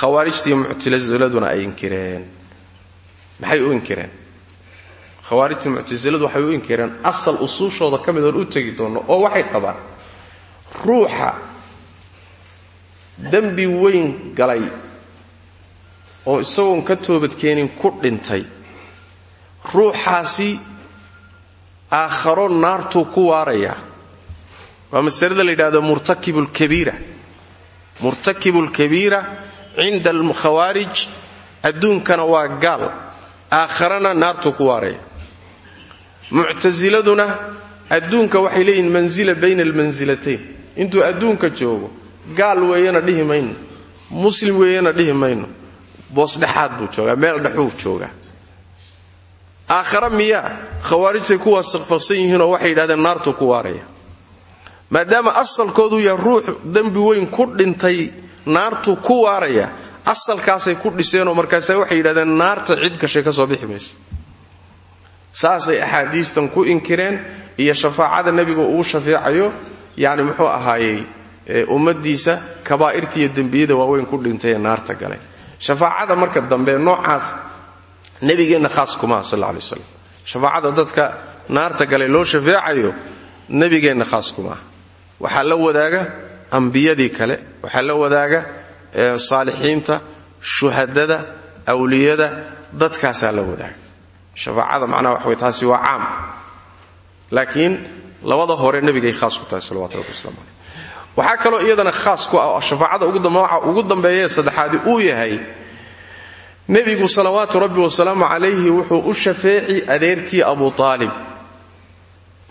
Khawaarijtii muctasiladuna ay inkireen. Maxay u inkireen? Khawaarijtii muctasiladu waxay u inkireen asal usuushooda ka mid u tegi doonno oo waxay qabaan ruuxa dembi weyn galay oo isagoon ka toobadkeenin ku dhintay. Ruuxaasi aakharo naartuu ku waarayaa waa masalada la yidhahdo murtakibu lkabiira murtakibu lkabiira cinda alkhawaarij adduunkana waa gaal. Aakharana naartuu ku waaraya. Muctasiladuna adduunka waxay leeyihiin mansila bayna almansilatayn intuu adduunka joogo gaal weeyana dhihi mayno muslim weeyana dhihi mayno boos dhexaad buu joogaa meel dhexuu joogaa. Aakhara miyaa khawaarijtay ku waasaqfaqsan yihiinoo waxay yidhahdeen naartuu ku waaraya. Maadaama asalkoodu yahay ruux dembi weyn ku dhintay naartuu ku waaraya asalkaasay ku dhiseenoo markaasa waxay yidhahdeen naarta cid gashay ka soo bixi mayso. Saasay axaadiistan ku inkireen iyo shafaacada nebigu uu shafeecayo yacni muxuu ahaayey ummadiisa kabaa'irta iyo dembiyada waaweyn ku dhintay ee naarta galay. Shafaacada marka dambe noocaas nebigeenna khaas kumaha sal alla alay waslam shafaacada dadka naarta galay loo shafeecayo nebigeenna khaas kumaha waxaa la wadaaga ambiyadii kale waxaa la wadaaga saalixiinta shuhadada awliyada dadkaasaa la wadaaga. Shafaacada macnaha waxa taasi waa caam. Laakiin labada hore nebigay khaas ku tahay salawatu rabbi waslamu waxaa kaloo iyadana khaas ku ah oo shafaacada waxa ugu dambeeyae saddexaadi uu yahay nebigu salawaatu rabbi wasalaamu calayhi wuxuu u shafeeci adeerkii abu aalib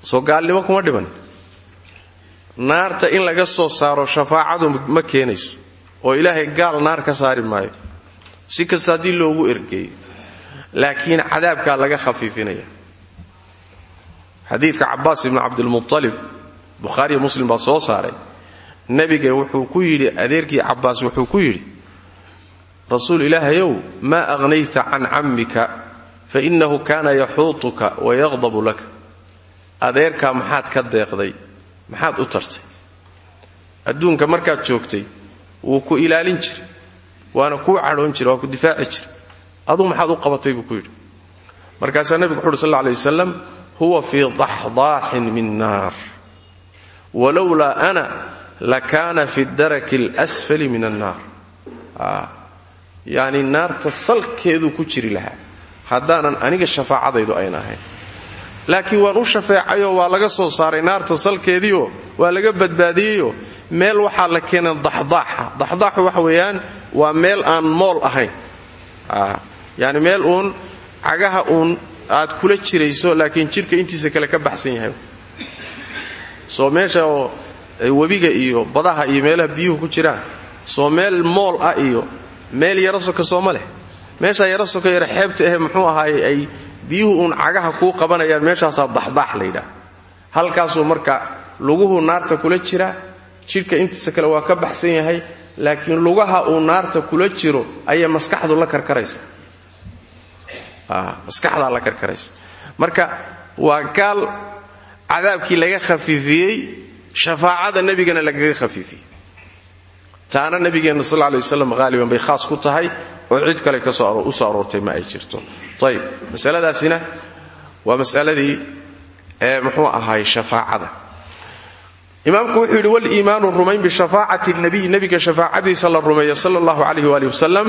soo gaalnimo kuma dhiman. Naarta in laga soo saaro shafaacadu ma keenayso oo ilaahay gaal naar ka saari maayo. Si kasta loogu ergeeyo laakiin cadaabkaa laga khafiifinaya. Xadiidka cabaas ibni cabdilmualib bukhaariyo muslim baa soo saaray nebiga wuxuu ku yidhi adeerkii cabaas wuxuu ku yidhi rasuul ilaahayow maa aqhnayta can cammika fa innahu kaana yaxuutuka wayaqdabu laka adeerkaa maxaad ka deeqday maxaad u tartay. Adduunka markaad joogtay wuu ku ilaalin jiray waana kuu cadhoon jira waa ku difaaci jira aduu maxaad u qabatay buu ku yidhi. Markaasaa nebigu wuxu uhi sal lay wasalam huwa fii daxdaaxin min naar. Walowlaa ana lakaana fi daraki alsfali min annaar. Yacni naarta salkeeduu ku jiri lahaa haddaanan aniga shafaacadaydu ayna ahayn. Laakiin waan u shafeecayoo waa laga soo saaray naarta salkeediioo waa laga badbaadiyeyoo meel waxaa la keenay daxdaaxa. Daxdaaxu waxa weeyaan waa meel aan mool ahayn. Yani meel uun cagaha uun aad kula jirayso laakiin jidhka intiisa kale ka baxsan yahay. Soo meesha oo webiga iyo badaha iyo meelaha biyuhu ku jiraan. Soo meel mool ah iyo meel yaro soka sooma leh. Meeshaa yaro soka yara xeebta ahe muxuu ahaaye ay biyuhu uun cagaha kuu qabanayaan meeshaasaa daxdaax la yidhaah halkaasuu marka luguhu naarta kula jira jidhka intiisa kale waa ka baxsan yahay laakiin lugaha uu naarta kula jiro ayay maskaxdu la karkaraysa. Maskaxdaa la karkaraysa. Marka waa gaal cadaabkii laga khafiifiyey shafaacada nebigana lagaga khafiifiyey. Taana nabigeenna sal alay waslam haaliban bay khaas ku tahay oo cid kale u soo aroortay ma ay jirto. Ayib masaladaasina waa masaladii muxuu ahaay shafaacada. Imaamku wuxuu yidhi waliimaanu rumayn bishafaacati nabiy. Nebiga shafaacadiisa la rumeeyo sala allahu calayh waali wasalam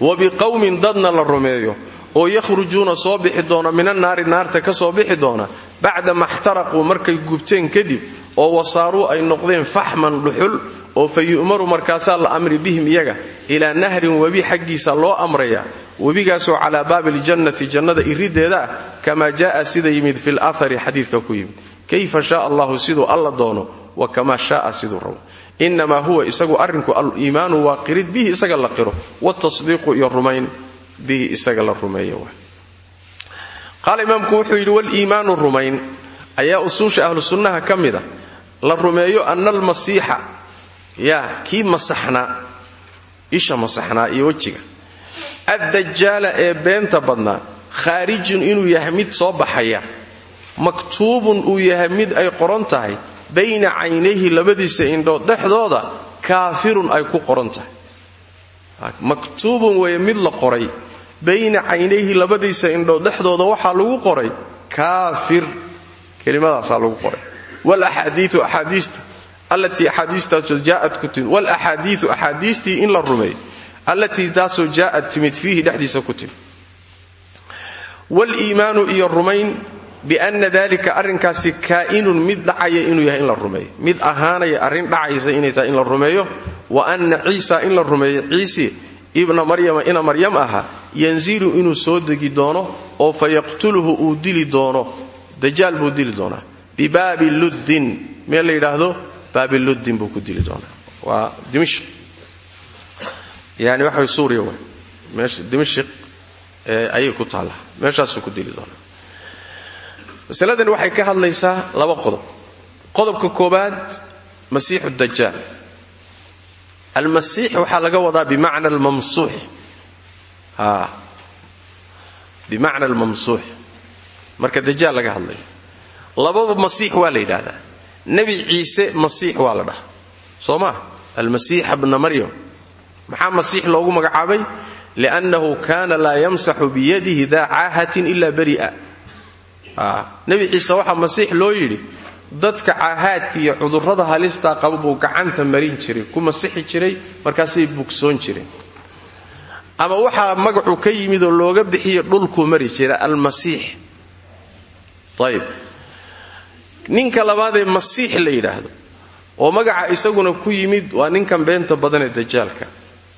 wa biqowmin dadna la rumeeyo oo yakhrujuuna soo bixi doona min annaari naarta ka soo bixi doona bacda ma xtaraquu markay gubteen kadib oo wasaaruu ay noqdeen faxman dhuxul oo fa yu'maru markaasaa la amri bihim iyaga ilaa nahrin webi xaggiisa loo amraya. Webigaasoo calaa baabi ljannati jannada irideeda ah kamaa ja'a sida yimid fi lahari xadiidka ku yimid. Kayfa shaaa allahu siduu alla doono wa kamaa shaaa siduu rabo. Inamaa huwa isagu arrinku aliimaanu waa qirid bihi isaga la qiro. Wtasdiiqu iyo rumayn bihi isaga la rumeeyo qaala imaamku wuxuu yidhi waliimaanu rumayn. Ayaa usuusha ahlu sunnaha ka mida la rumeeyo ana almasiixa yaa kii masaxnaa isha masaxnaa iyo wejiga. Addajaala ee beenta badnaa khaarijun inuu yahay mid soo baxaya. Maktuubun uu yahay mid ay qoran tahay. Bayna caynayhi labadiisa indhood dhexdooda kaafirun ay ku qoran tahay. Maktuubun weeye mid la qoray bayna caynayhi labadiisa indhood dhexdooda waxaa lagu qoray kaafir. Kelimadaasaa lagu qoray. Walaxaadiiu axaadiista allatii axaadiistaasoo jaaat ku timid walaxaadiiu axaadiistii in la rumeeyo allatii taasoo jaaat timid fiihi dhexdiisa ku timid waliimaanu iyo rumayn biana dalika arrinkaasi kaa'inun mid dhacaya inuu yahay in la rumeeyo mid ahaanaya arrin dhacaysa inay tahay in la rumeeyo wa anna ciisa in la rumeeyo ciisi ibna maryama ina maryam ahaa yanzilu inuu soo degi doono oo fa yaqtuluhu uu dili doono. Dajaal buu dili doonaa. Bibaabi luddin. Meel la yidhaahdo luddin buu ku dili doonaa. Waa dimishq. Yani waxa suuriya w dimashq ayay ku taallaa. Meeshaasuu ku dili doonaa. Masaladani waxay ka hadlaysaa laba qodob. Qodobka koobaad masiixu dajaal almasiix waxaa laga wadaa bimacna almamsuux bimacna almamsuux marka dajaal laga hadlayo lababa masiix waa la yidhaahdaa. Nebi ciise masiix waa la dhaha soo maa almasiixa bna maryam. Maxaa masiix loogu magacaabay? Liannahu kana laa yamsaxu biyadihi daa caahatin ila bari'a. Nebi ciise loo yidhi dadka caahaadka iyo cudurrada halistaa qaba buu gacanta marin jiray ku masixi jiray markaasay bugsoon jireen. Ama waxaa magacu ka yimid oo looga bixiyo dhulkuu mari jira almasiix. Ayib ninka labaadee masiix la yidhaahdo oo magaca isaguna ku yimid waa ninkan beenta badanee dajaalka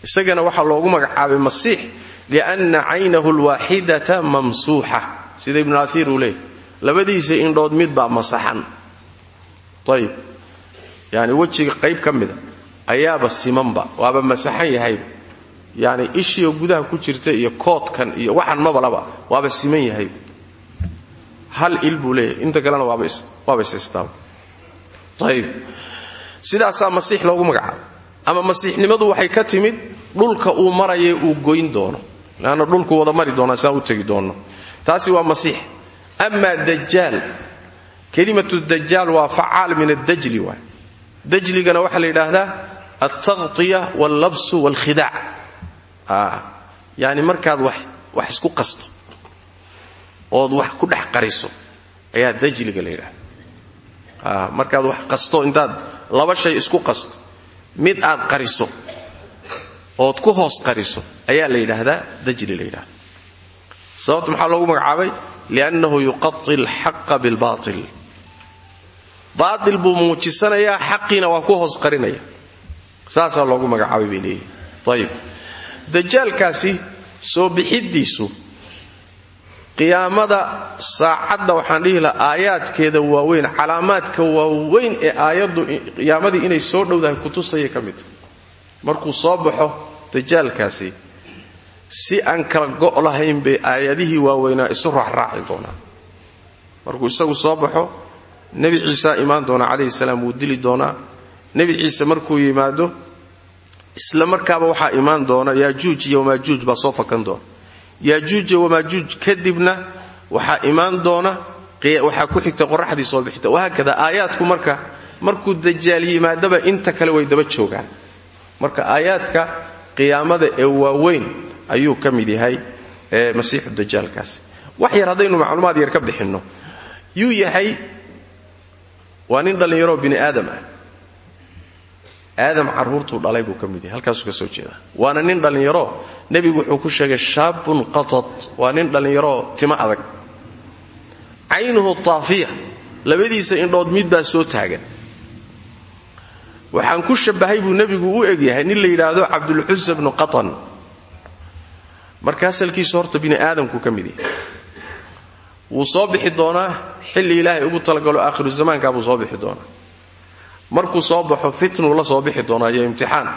isagana waxaa loogu magacaabay masiix lianna caynahu lwaaxidata mamsuuxa. Sida ibnu aiir uu leeyay labadiisa indhood midbaa masaxan ayib yani wejiga qayb ka mida ayaaba simanba. Waaba masaxan yahayba yani ishiioo gudaha ku jirta iyo koodkan iyo waxaan mabalaba waaba siman yahayba hal il buu leeyahay. Inta kalena waaba isaystaaba ayib sidaasaa masiix loogu magacaabay ama masiixnimadu waxay ka timid dhulka uu maraya uu goyn doono. Leanna dhulku wada mari doonaa saa u tegi doonno taasi waa masiix. Amaa dajaal kelimatu dajaal waa facaal min addajli waay. Dajligana waxaa la yidhaahdaa altaqtiya wallabsu waalkhidaac yani markaad wax isku qasto ood wax ku dhex qariso ayaa dajliga la yidhahda markaad wax qasto intaad laba shay isku qasto mid aad qariso ood ku hoos qariso ayaa la yidhaahdaa dajli la yidhahda sababta maxaa magacaabay? Liannahu yuqati alxaqa bilbaatil baatil buu muujisanayaa xaqiina waa ku hoos qarinaya. Saasaa loogu magacaabay bay leeyihiin ayib soo bixiddiisu qiyaamada saacadda waxaan dhihi lahaa aayaadkeeda waaweyn calaamaadka waaweyn ee aayaddu qiyaamadii inay soo dhowdahay kutusaya ka midta markuu soo baxo dajaalkaasi si aan kala go' lahayn bay aayadihii waaweynaa isu raacraaci doonaa markuu isagu soo baxo nebi ciisaa imaan doona calayhi salaam wuu dili doonaa. Nebi ciise markuu yimaado isla markaaba waxaa imaan doona yaajuuj iyo wamaajuuj baa soo fakan doona. Yaajuuj iyo wamaajuuj kadibna waxaa imaan doona waxaa ku xigta qoraxdii soo bixita wahaakada aayaadku marka markuu dajaal yimaadaba inta kale way daba joogaan. Marka aayaadka qiyaamada ee waaweyn ayuu ka mid yahay masiixu dajaalkaasi wax yar haddaynu macluumaad yar ka bixinno. Yuu yahay waa nin dhallinyaroo bini aadam ah. Aadam carruurtuu dhalay buu ka mid yahay halkaasuu ka soo jeeda waana nin dhallinyaro nebigu wuxuu ku sheegay shaabun qatad waa nin dhallinyaroo timo adag. Caynuhu taafiya. Labadiisa indhood mid baa soo taagan. Waxaan ku shabbahay buu nebigu u egyahay nin la yidhaahdo cabdulxusa bnu qatan. Marka asalkiisu horta bini aadamku ka mid yahay. Wuu soo bixi doonaa xilli ilaahay ugu talagalo aakhiru zamaankaa buu soo bixi doonaa. Markuu soo baxo fitnuu la soo bixi doonaa iyo imtixaan.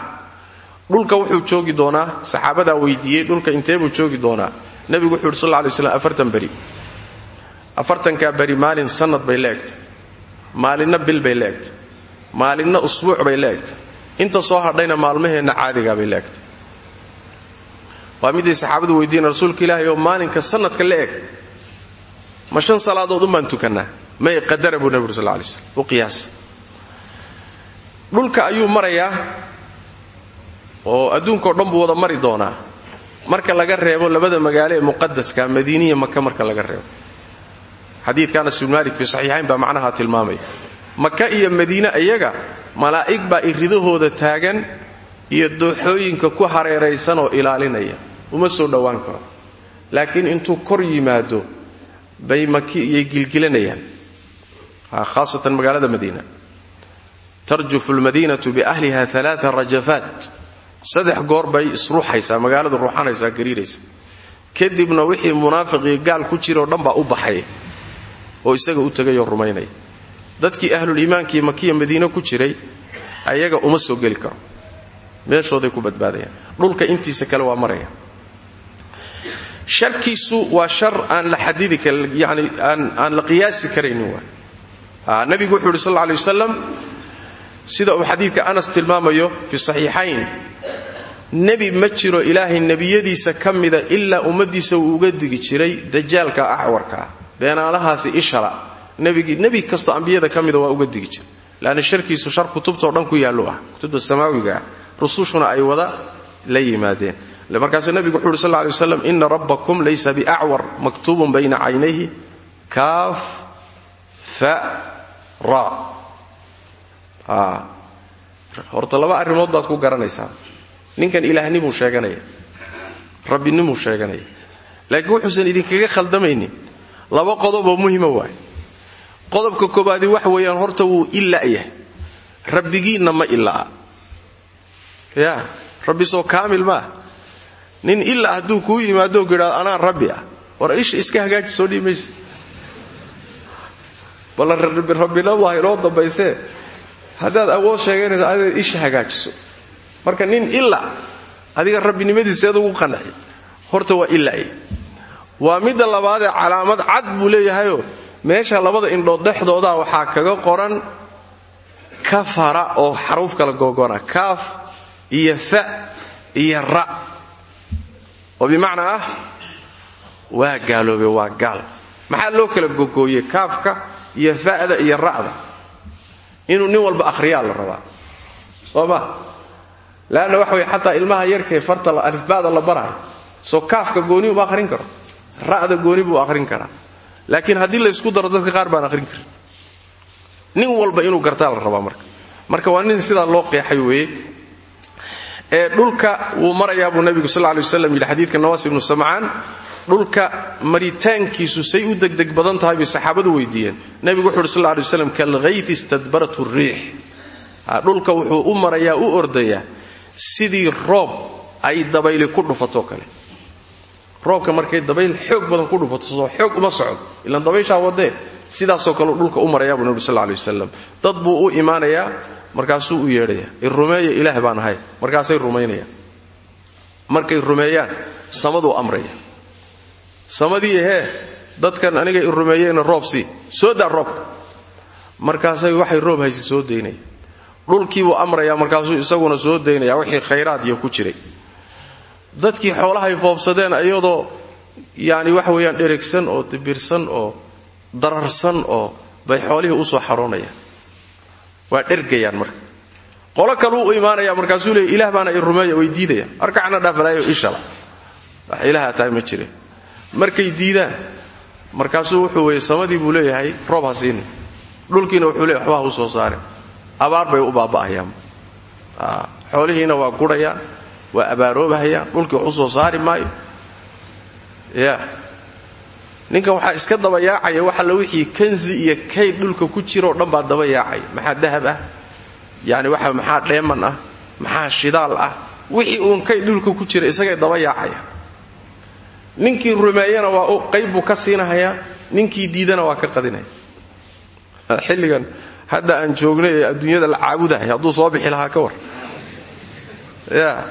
Dhulka wuxuu joogi doonaa saxaabadaa weydiiyey dhulka intee buu joogi doonaa. Nebigu wuxuu yidhi sal lla lay slam afartan beri. Afartankaa maalin sannad bay la egtay. Maalinna bil bay la egtay. Maalinna usbuuc bay la egtay. Inta soo hadhayna maalmaheenna caadigaa bay la egtay. Waa miday saxaabadu weydiiyeen rasuulka ilaahay oo maalinka sanadka la ma shan salaadood umbaan tukannaa. May qadara buu nebigu sal lay slam u qiyaas. Dhulka ayuu marayaa oo adduunkao dhan buu wada mari doonaa. Marka laga reebo labada magaalo ee muqadaska madiiniya maka marka laga reebo. Xadiidka anas bin malik fii saxiixayn baa macnaha tilmaamaya maka iyo madiine iyaga malaa'ig baa iridahooda taagan iyo dooxooyinka ku hareeraysan oo ilaalinaya. Uma soo dhowaan karo. Laakiin intuu kor yimaado bay makiyay gilgilanayaan khaasatan magaalada madiina. Tarjufu lmadiinatu biahliha alaaa rajafaat saddex goor bay isruuxaysaa magaaladu ruuxanaysaa gariiraysa kadibna wixii munaafiqii gaal ku jiroo dhan baa u baxay oo isaga u tegayoo rumaynaya dadkii ahluliimaankii makiya madiine ku jiray ayaga uma soo geli karo. Meeshooday ku badbaadayaan. Dhulka intiisa kale waa maraya sharkiisu waa shar aan la xadidi yani aan la qiyaasi karaynin waa. Nabigu wuxuu yidhi sal lla alay sida uu xadiidka anas tilmaamayo fi saxiixayn nebi ma jiro ilaahay nebiyadiisa ka mida ilaa ummaddiisa uu uga digi jiray dajaalka acwarka ah beenaalahaasi ishala nebi kastoo ambiyada ka mida waa uga digi jiray leanna sharkiisu shar kutubtao dhan ku yaallo ah kutubta samaawiga ah rusushuna ay wada la yimaadeen markaasuu nebigu wuxu uhi sal lay waslam ina rabbakum laysa biacwar maktuubun bayna caynayhi kaaf fa ra. Horta laba arrimood baad ku garanaysaa. Ninkan ilaahnimuu sheeganaya rabbinimuu sheeganaya. Laakiin wuxuusan idinkaga khaldamaynin laba qodoboo muhima waay. Qodobka koobaadi wax weeyaan horta wuu ila'yah rabbigiinna ma ila'a ya rabbi soo kaamil maah nin ilaa hadduu kuu yimaadoo gidhaado anaa rabbi ah. War isha iska hagaaji soo dhiib maysa balla rabbinadu ha inoo dambaysee haddaad awood sheeganayso adeed isha hagaajiso. Marka nin ila adiga rabbinimadiisa ugu qanci. Horta waa ilay waa midda labaadee calaamad cad buu leeyahayoo meesha labada indhood dhexdooda waxaa kaga qoran kafara oo xaruuf kala googona. Kaaf iyo fa iyo ra oo bimacnaa ah waa gaaloobe waa gaal. Maxaa loo kala gogooye kaafka iyo fa'da iyo ra'da. Inuu nin walba akhriyaa la rabaa. Soo ma leanna waxa way xataa ilmaha yarkee farta alifba'da la barayo. Soo kaafka gooni uma akhrin karo. Ra'da gooni buu akhrin karaa. Laakiin haddii laysku daro dadka qaar baan akhrin karin. Nin walba inuu gartaa la rabaa marka. Marka waa nin sidaa loo qeexay weeye ee dhulka wuu marayaa buu nebigu sal lay waslam yidhi xadiidka nawaas ibnu samcaan dhulka maritaankiisu say u degdeg badan tahay bay saxaabadu weydiiyeen. Nebigu wuxu uhi sal lay waslam kalghayt istadbaratu riix. Dhulka wuxuu u marayaa u ordayaa sidii roob ay dabayli ku dhufatoo kale. Roobka markay dabayl xoog badan ku dhufato soo xoog uma socdo. Ilaan dabayshaa wadee sidaasoo kaleu dhulka u marayaa buu nebi sal lay wasalam dad buu u imaanayaa markaasuu u yeedhayaa irumeeya ilaah baan ahay. Markaasay rumaynayaan markay rumeeyaan samaduu amraya. Samadii hee dadkan aniga i rumeeyeyna roob sii soo daa roob. Markaasay waxay roob haysa soo daynaya dhulkiibuu amrayaa markaasuu isaguna soo daynaya wixii khayraad iyo ku jiray. Dadkii xoolahay foobsadeen iyadoo yani waxa weeyaan dheregsan oo dibirsan oo dararsan oo bay xoolihii u soo xaroonayaan waa dhergayaan marka. Qolo kaluu u imaanaya markaasuu leey ilaah baana i rumeeya way diidayaan. Arkacna dhaafalaayo ishala wax ilaaha tahay ma jire. Markay diidaan markaasuu wuxuu weye samadii buu leeyahay roob ha siinin. Dhulkiina wuxuu leeyahy waxba ha soo saaren abaar bay u baaba'ayaan. Xoolihiina waa gurhayaan waa abaaroobahayaan dhulkii wax u soo saari maayo. Ya ninkan waxaa iska daba yaacaya wax alla wixii kanzi iyo kayd dhulka ku jiroo dhan baa maxaa dahab ah? Yani waxa maxaa dheeman ah? Maxaa shidaal ah? Wixii uun kayd dhulka ku jira isagay daba ninkii rumeeyana waa qayb buu ka siinahayaa ninkii diidana waa ka qadinaya xilligan hadda aan joognay adduunyada la caabudahay hadduu soo bixi lahaa ka war. Ya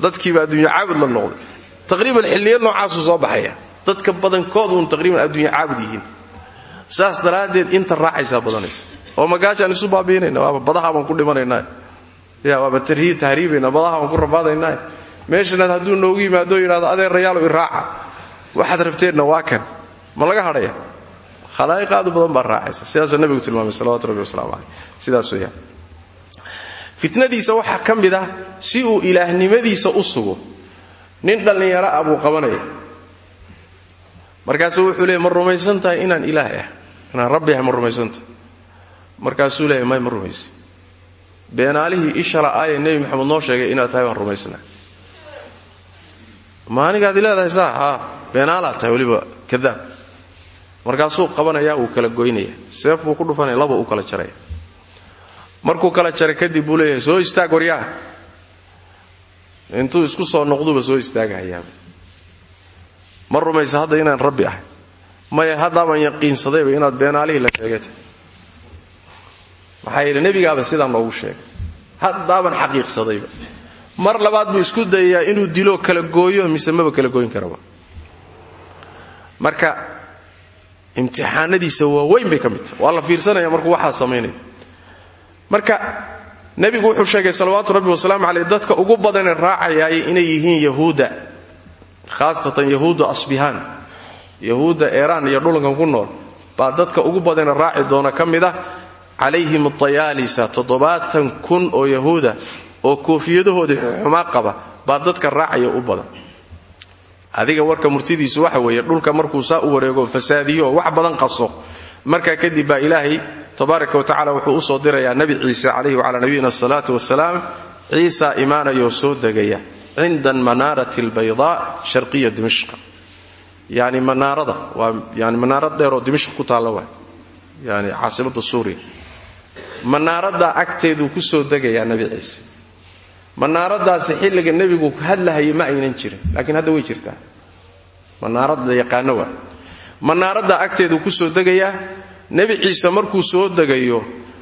dadkiiba adduunya caabud la noqday. Taqriiban xilliya noocaasuu soo baxaya dadka badankooduun taqriiban adduunya caabud saas daraaddeed inta raacaysaa badanaysa. Oo magaajaan isu baabiinayna waaba badaha baan ku dhimanayna ya waaba tahriibayna badaha baan ku rafaadaynaa meeshanaad hadduu noogu yimaado yidhahdo adeer rayaalo iraaca. Waxaad rabteenna waa kan. Ma laga hadhaya. Khalaa'iq aad u badan baa raacaysa. Sidaasuu nabigu tilmaamay salawatu rabbi wasalaamu sidaas weeyaan fitnadiisa waxaa ka ah si uu ilaahnimadiisa u sugo. Nin dhallinyaro ah buu qabanaya markaasuu wuxuu leeyay ma tahay inaan ilaah ah inaan rabbi ah ma rumaysan tahay. Markaasuu leeyahy may ma rumaysi. Beenaalihii ishala aayee nebi maxamed noo sheegay inaad tahay waan rumaysnaa. Ma anigaad leedahay saa? Haa beenaalaad tahay weliba kadaab. Markaasuu qabanaya wuu kala goynaya seef buu ku dhufanaya laba u kala jaraya markuu kala jaray kadib buu leeyahay soo istaag waryaa. Intuu isku soo noqduba soo istaagahayaaba ma rumaysa hadda inaan rabbi ahay. Maya haddaaban yaqiinsadayba inaad beenaalihii la sheegata maxaa yeele nebigaaba sidaa noogu sheegay. Haddaaban xaqiiqsadayba mar labaad buu isku dayayaa inuu dilo kala gooyo mise maba kala gooyn karaba marka imtixaanadiisa waaweyn bay ka tahay. Waa fiirsanaya markuu waxaa samaynaya marka nebigu wuxuu sheegay salawaatu rabbi wasalaamu caleyh dadka ugu badanee raacayaay inay yihiin yahuudda khaasatan yahuudda asbihaan yahuudda eeraan iyo dhulankan ku nool. Baa dadka ugu badane raaci doona ka mid ah calayhim atayaalisa toddobaatan kun oo yahuuda oo koofiyadahoodii xumaa qaba baa dadka raacaya u badan. Adiga warka murtidiisu waxa weeye dhulka markuu saa u wareego fasaadiyo wax badan qaso. Markaa kadib baa ilaahay tabaaraka wa tacala wuxuu u soo dirayaa nebi ciise calayhi wacalaa nabiyina asalaatu wasalaam ciisa imaanayoo soo degaya cinda almanaarati albaydaa sharqiya dimishqa yani manaarada waa yani manaarad dheeroo dimishq ku taalla waa yani caasimada suuriya. Manaaradaa agteeduu ku soo degayaa nebi ciise. Manaaradaasi xilliga nebigu hadlahayay ma aynan jirin laakiin hadda way jirtaa manaarad la yaqaano waa manaaradaa agteeduu ku soo degayaa nebi ciise markuu soo degayo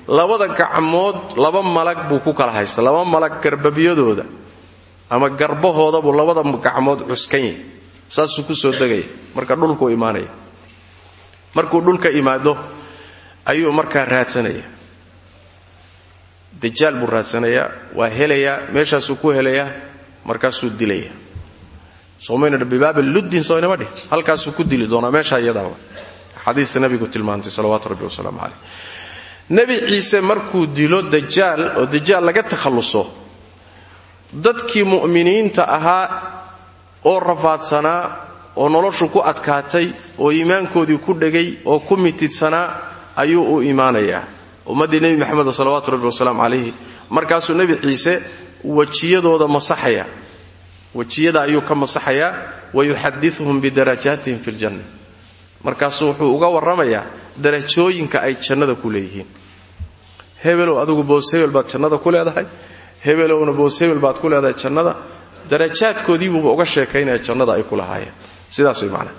labada gacmood laba malag buu ku kala haysta laba malag garbabyadooda ama garbahoodabuu labada gacmood cuskan yahy saasuu ku soo degaya marka dhulkuu imaanaya markuu dhulka imaado ayuu markaa raadsanaya. Dajaal buu raadsanayaa waa helayaa meeshaasuu ku helayaa markaasuu dilaya. Somayna bibaabil luddin soynama dhih halkaasuu ku dili doonaa meesha iyadaaba. Xadiista nabigu tilmaantay salawaatu rabbi wasalaamu caleyh nebi ciise markuu dilo dajaal oo dajaal laga takhalluso dadkii mu'miniinta ahaa oo rafaadsanaa oo noloshu ku adkaatay oo iimaankoodii ku dhegay oo ku mitidsanaa ayuu u imaanayaa ummaddii nebi maxamed salawaatu rabbi wasalaamu calayhi markaasuu nebi ciise wejiyadooda masaxaya. Wejiyada ayuu ka masaxayaa wayuxadiuhum bidarajaatihim fi ljanna markaasuu wuxuu uga warramayaa darajooyinka ay jannada ku leeyihiin. Hebelow adigu boos hebel jannada ku leedahay hebelowna boos hebel baad ku leedahay jannada darajaadkoodiibuuba uga sheekaynaya jannada ay ku lahaayeen. Sidaas way macnaha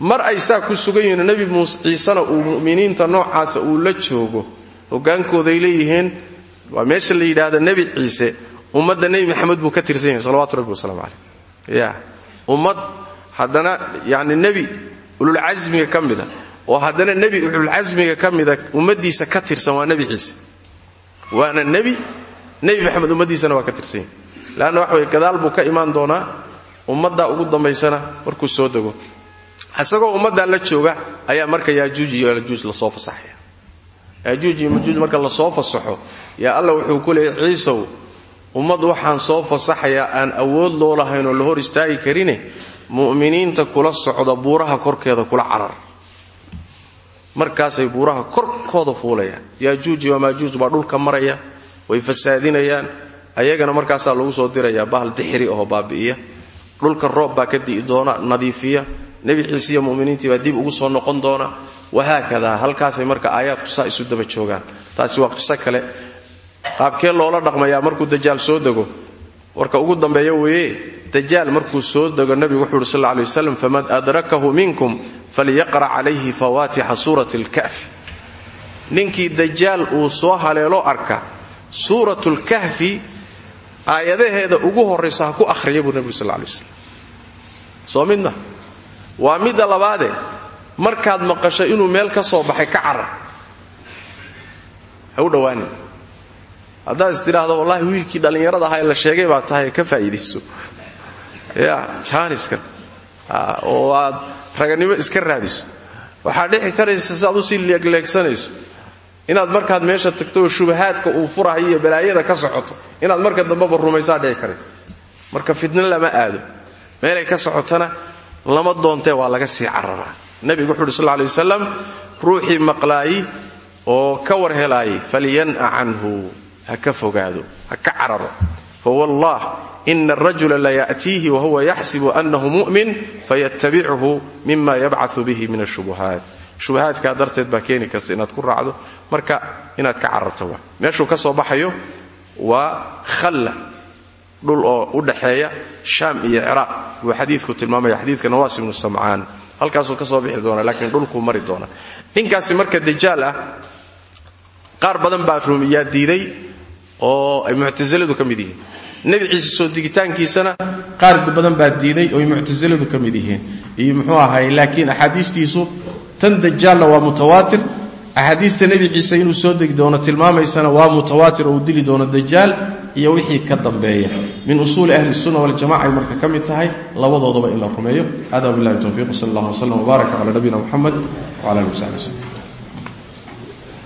mar ay saa ku sugan yihiin nebi muuse ciisena uu mu'miniinta noocaasa uu la joogo hogaankooday leeyihiin waa meesha la yidhaahda nebi ciise ummadda nebi maxamed buu ka tirsan yahay salawatu rabbi wasalaamu caleyh ya ummad haddana yacni nebi ululcasmiga ka mida oo haddana nebi ululcasmiga ka mida ummaddiisa ka tirsan waa nebi ciise. Waana nebi nebi maxamed ummaddiisana waa ka tirsan yahay. Leanna waxa gadaal buu ka imaan doonaa ummaddaa ugu dambaysana markuu soo dego. Isagoo ummaddaa la jooga ayaa marka yaajuuj iyo yajuuj la soo fasaxaya. Yaajuuj iyo majuuj marka la soo fasaxo yaa alla wuxuu ku leeyay ciisow ummad waxaan soo fasaxayaa aan awood loo lahayn oo la hor istaagi karine mu'miniinta kula socda buuraha korkeeda kula carar. Markaasay buuraha korkooda fuulayaan. Yaajuuj iyo maajuuj baa dhulka maraya way fasaadinayaan. Ayagana markaasaa lagu soo dirayaa bahal dixiri oo baabi'iya. Dhulka roob baa ka di'i doona nadiifiya. Nebi ciise iyo muminiintii baa dib ugu soo noqon doona. Wahaakadaa halkaasay marka aayaadku saa isu daba joogaan. Taasi waa qiso kale. Qaabkee loola dhaqmayaa markuu dajaal soo dego? Warka ugu dambeeya weeye dajaal markuu soo dego nebigu wuxuu uhi sal lla lay adrakahu minkum falyaqra' calayhi fawaatixa suurati alkahfi ninkii dajaal uu soo haleelo arka suuratlkahfi aayadaheeda ugu horraysa ha ku ahriya buu nebigu sal lla lay waslam soo midna? Waa midda labaade. Markaad maqasho inuu meel ka soo baxay ka carar. Ha u dhowaanin haddaad is tidhaahdo wallaahi wiilkii dhallinyarada ahaa la sheegay baa tahay ka faa'iidayso. Ya jaaniskan oo aad raganimo iska raadiso. Waxaa dhici karaysa si aad u sii leegleegsanayso inaad markaad meesha tagto oo shubahaadka uu furahayo iyo balaayada ka socoto inaad marka dambeba rumaysaa dhici karaysa marka fitno lama aado. Meelay ka socotana lama doontee waa laga sii cararaa. Nebigu wuxu uhi sal lay wasalam ruuxii maqlaayi oo ka war helaayay falyan'a canhu ha ka fogaado ha ka cararo. Fawallah ina arajula laya'tiihi wahuwa yaxsibu annahu mu'min fayatabichu mima yabcau bihi min ashubuhaat shubahaadkaa darteed baa keeni karta inaad ku raacdo. Marka inaad ka cararto waa. Meeshuu ka soo baxayo waa khalla dhul oo u dhaxeeya shaam iyo ciraaq buu xadiidku tilmaamaya xadiidka nawaas ibnu samcaan. Halkaasuu ka soo bixi doona laakiin dhulkuu mari doona ninkaasi marka dajaal ah qaar badan baa ruumiyaa diiday oo ay muctasiladu ka mid ciise soo digitaankiisana qaar badan baa diiday oo ay muctasiladu ka iyo muxuu ahay laakiin axaadiistiisu tan dajaalna waa mutawaatir. Axaadiista nebi ciise inuu soo degi doono tilmaamaysana waa mutawaatir oo uu dili doono dajaal iyo wixii ka dambeeya. Min usuuli ahli sunna waljamaca ay marka ka mid tahay labadoodaba in la rumeeyo. Hada billahi towfiiq sal allah wslam wbaarak cala nabiyina muxamed wcala alihi wasaxbi wslem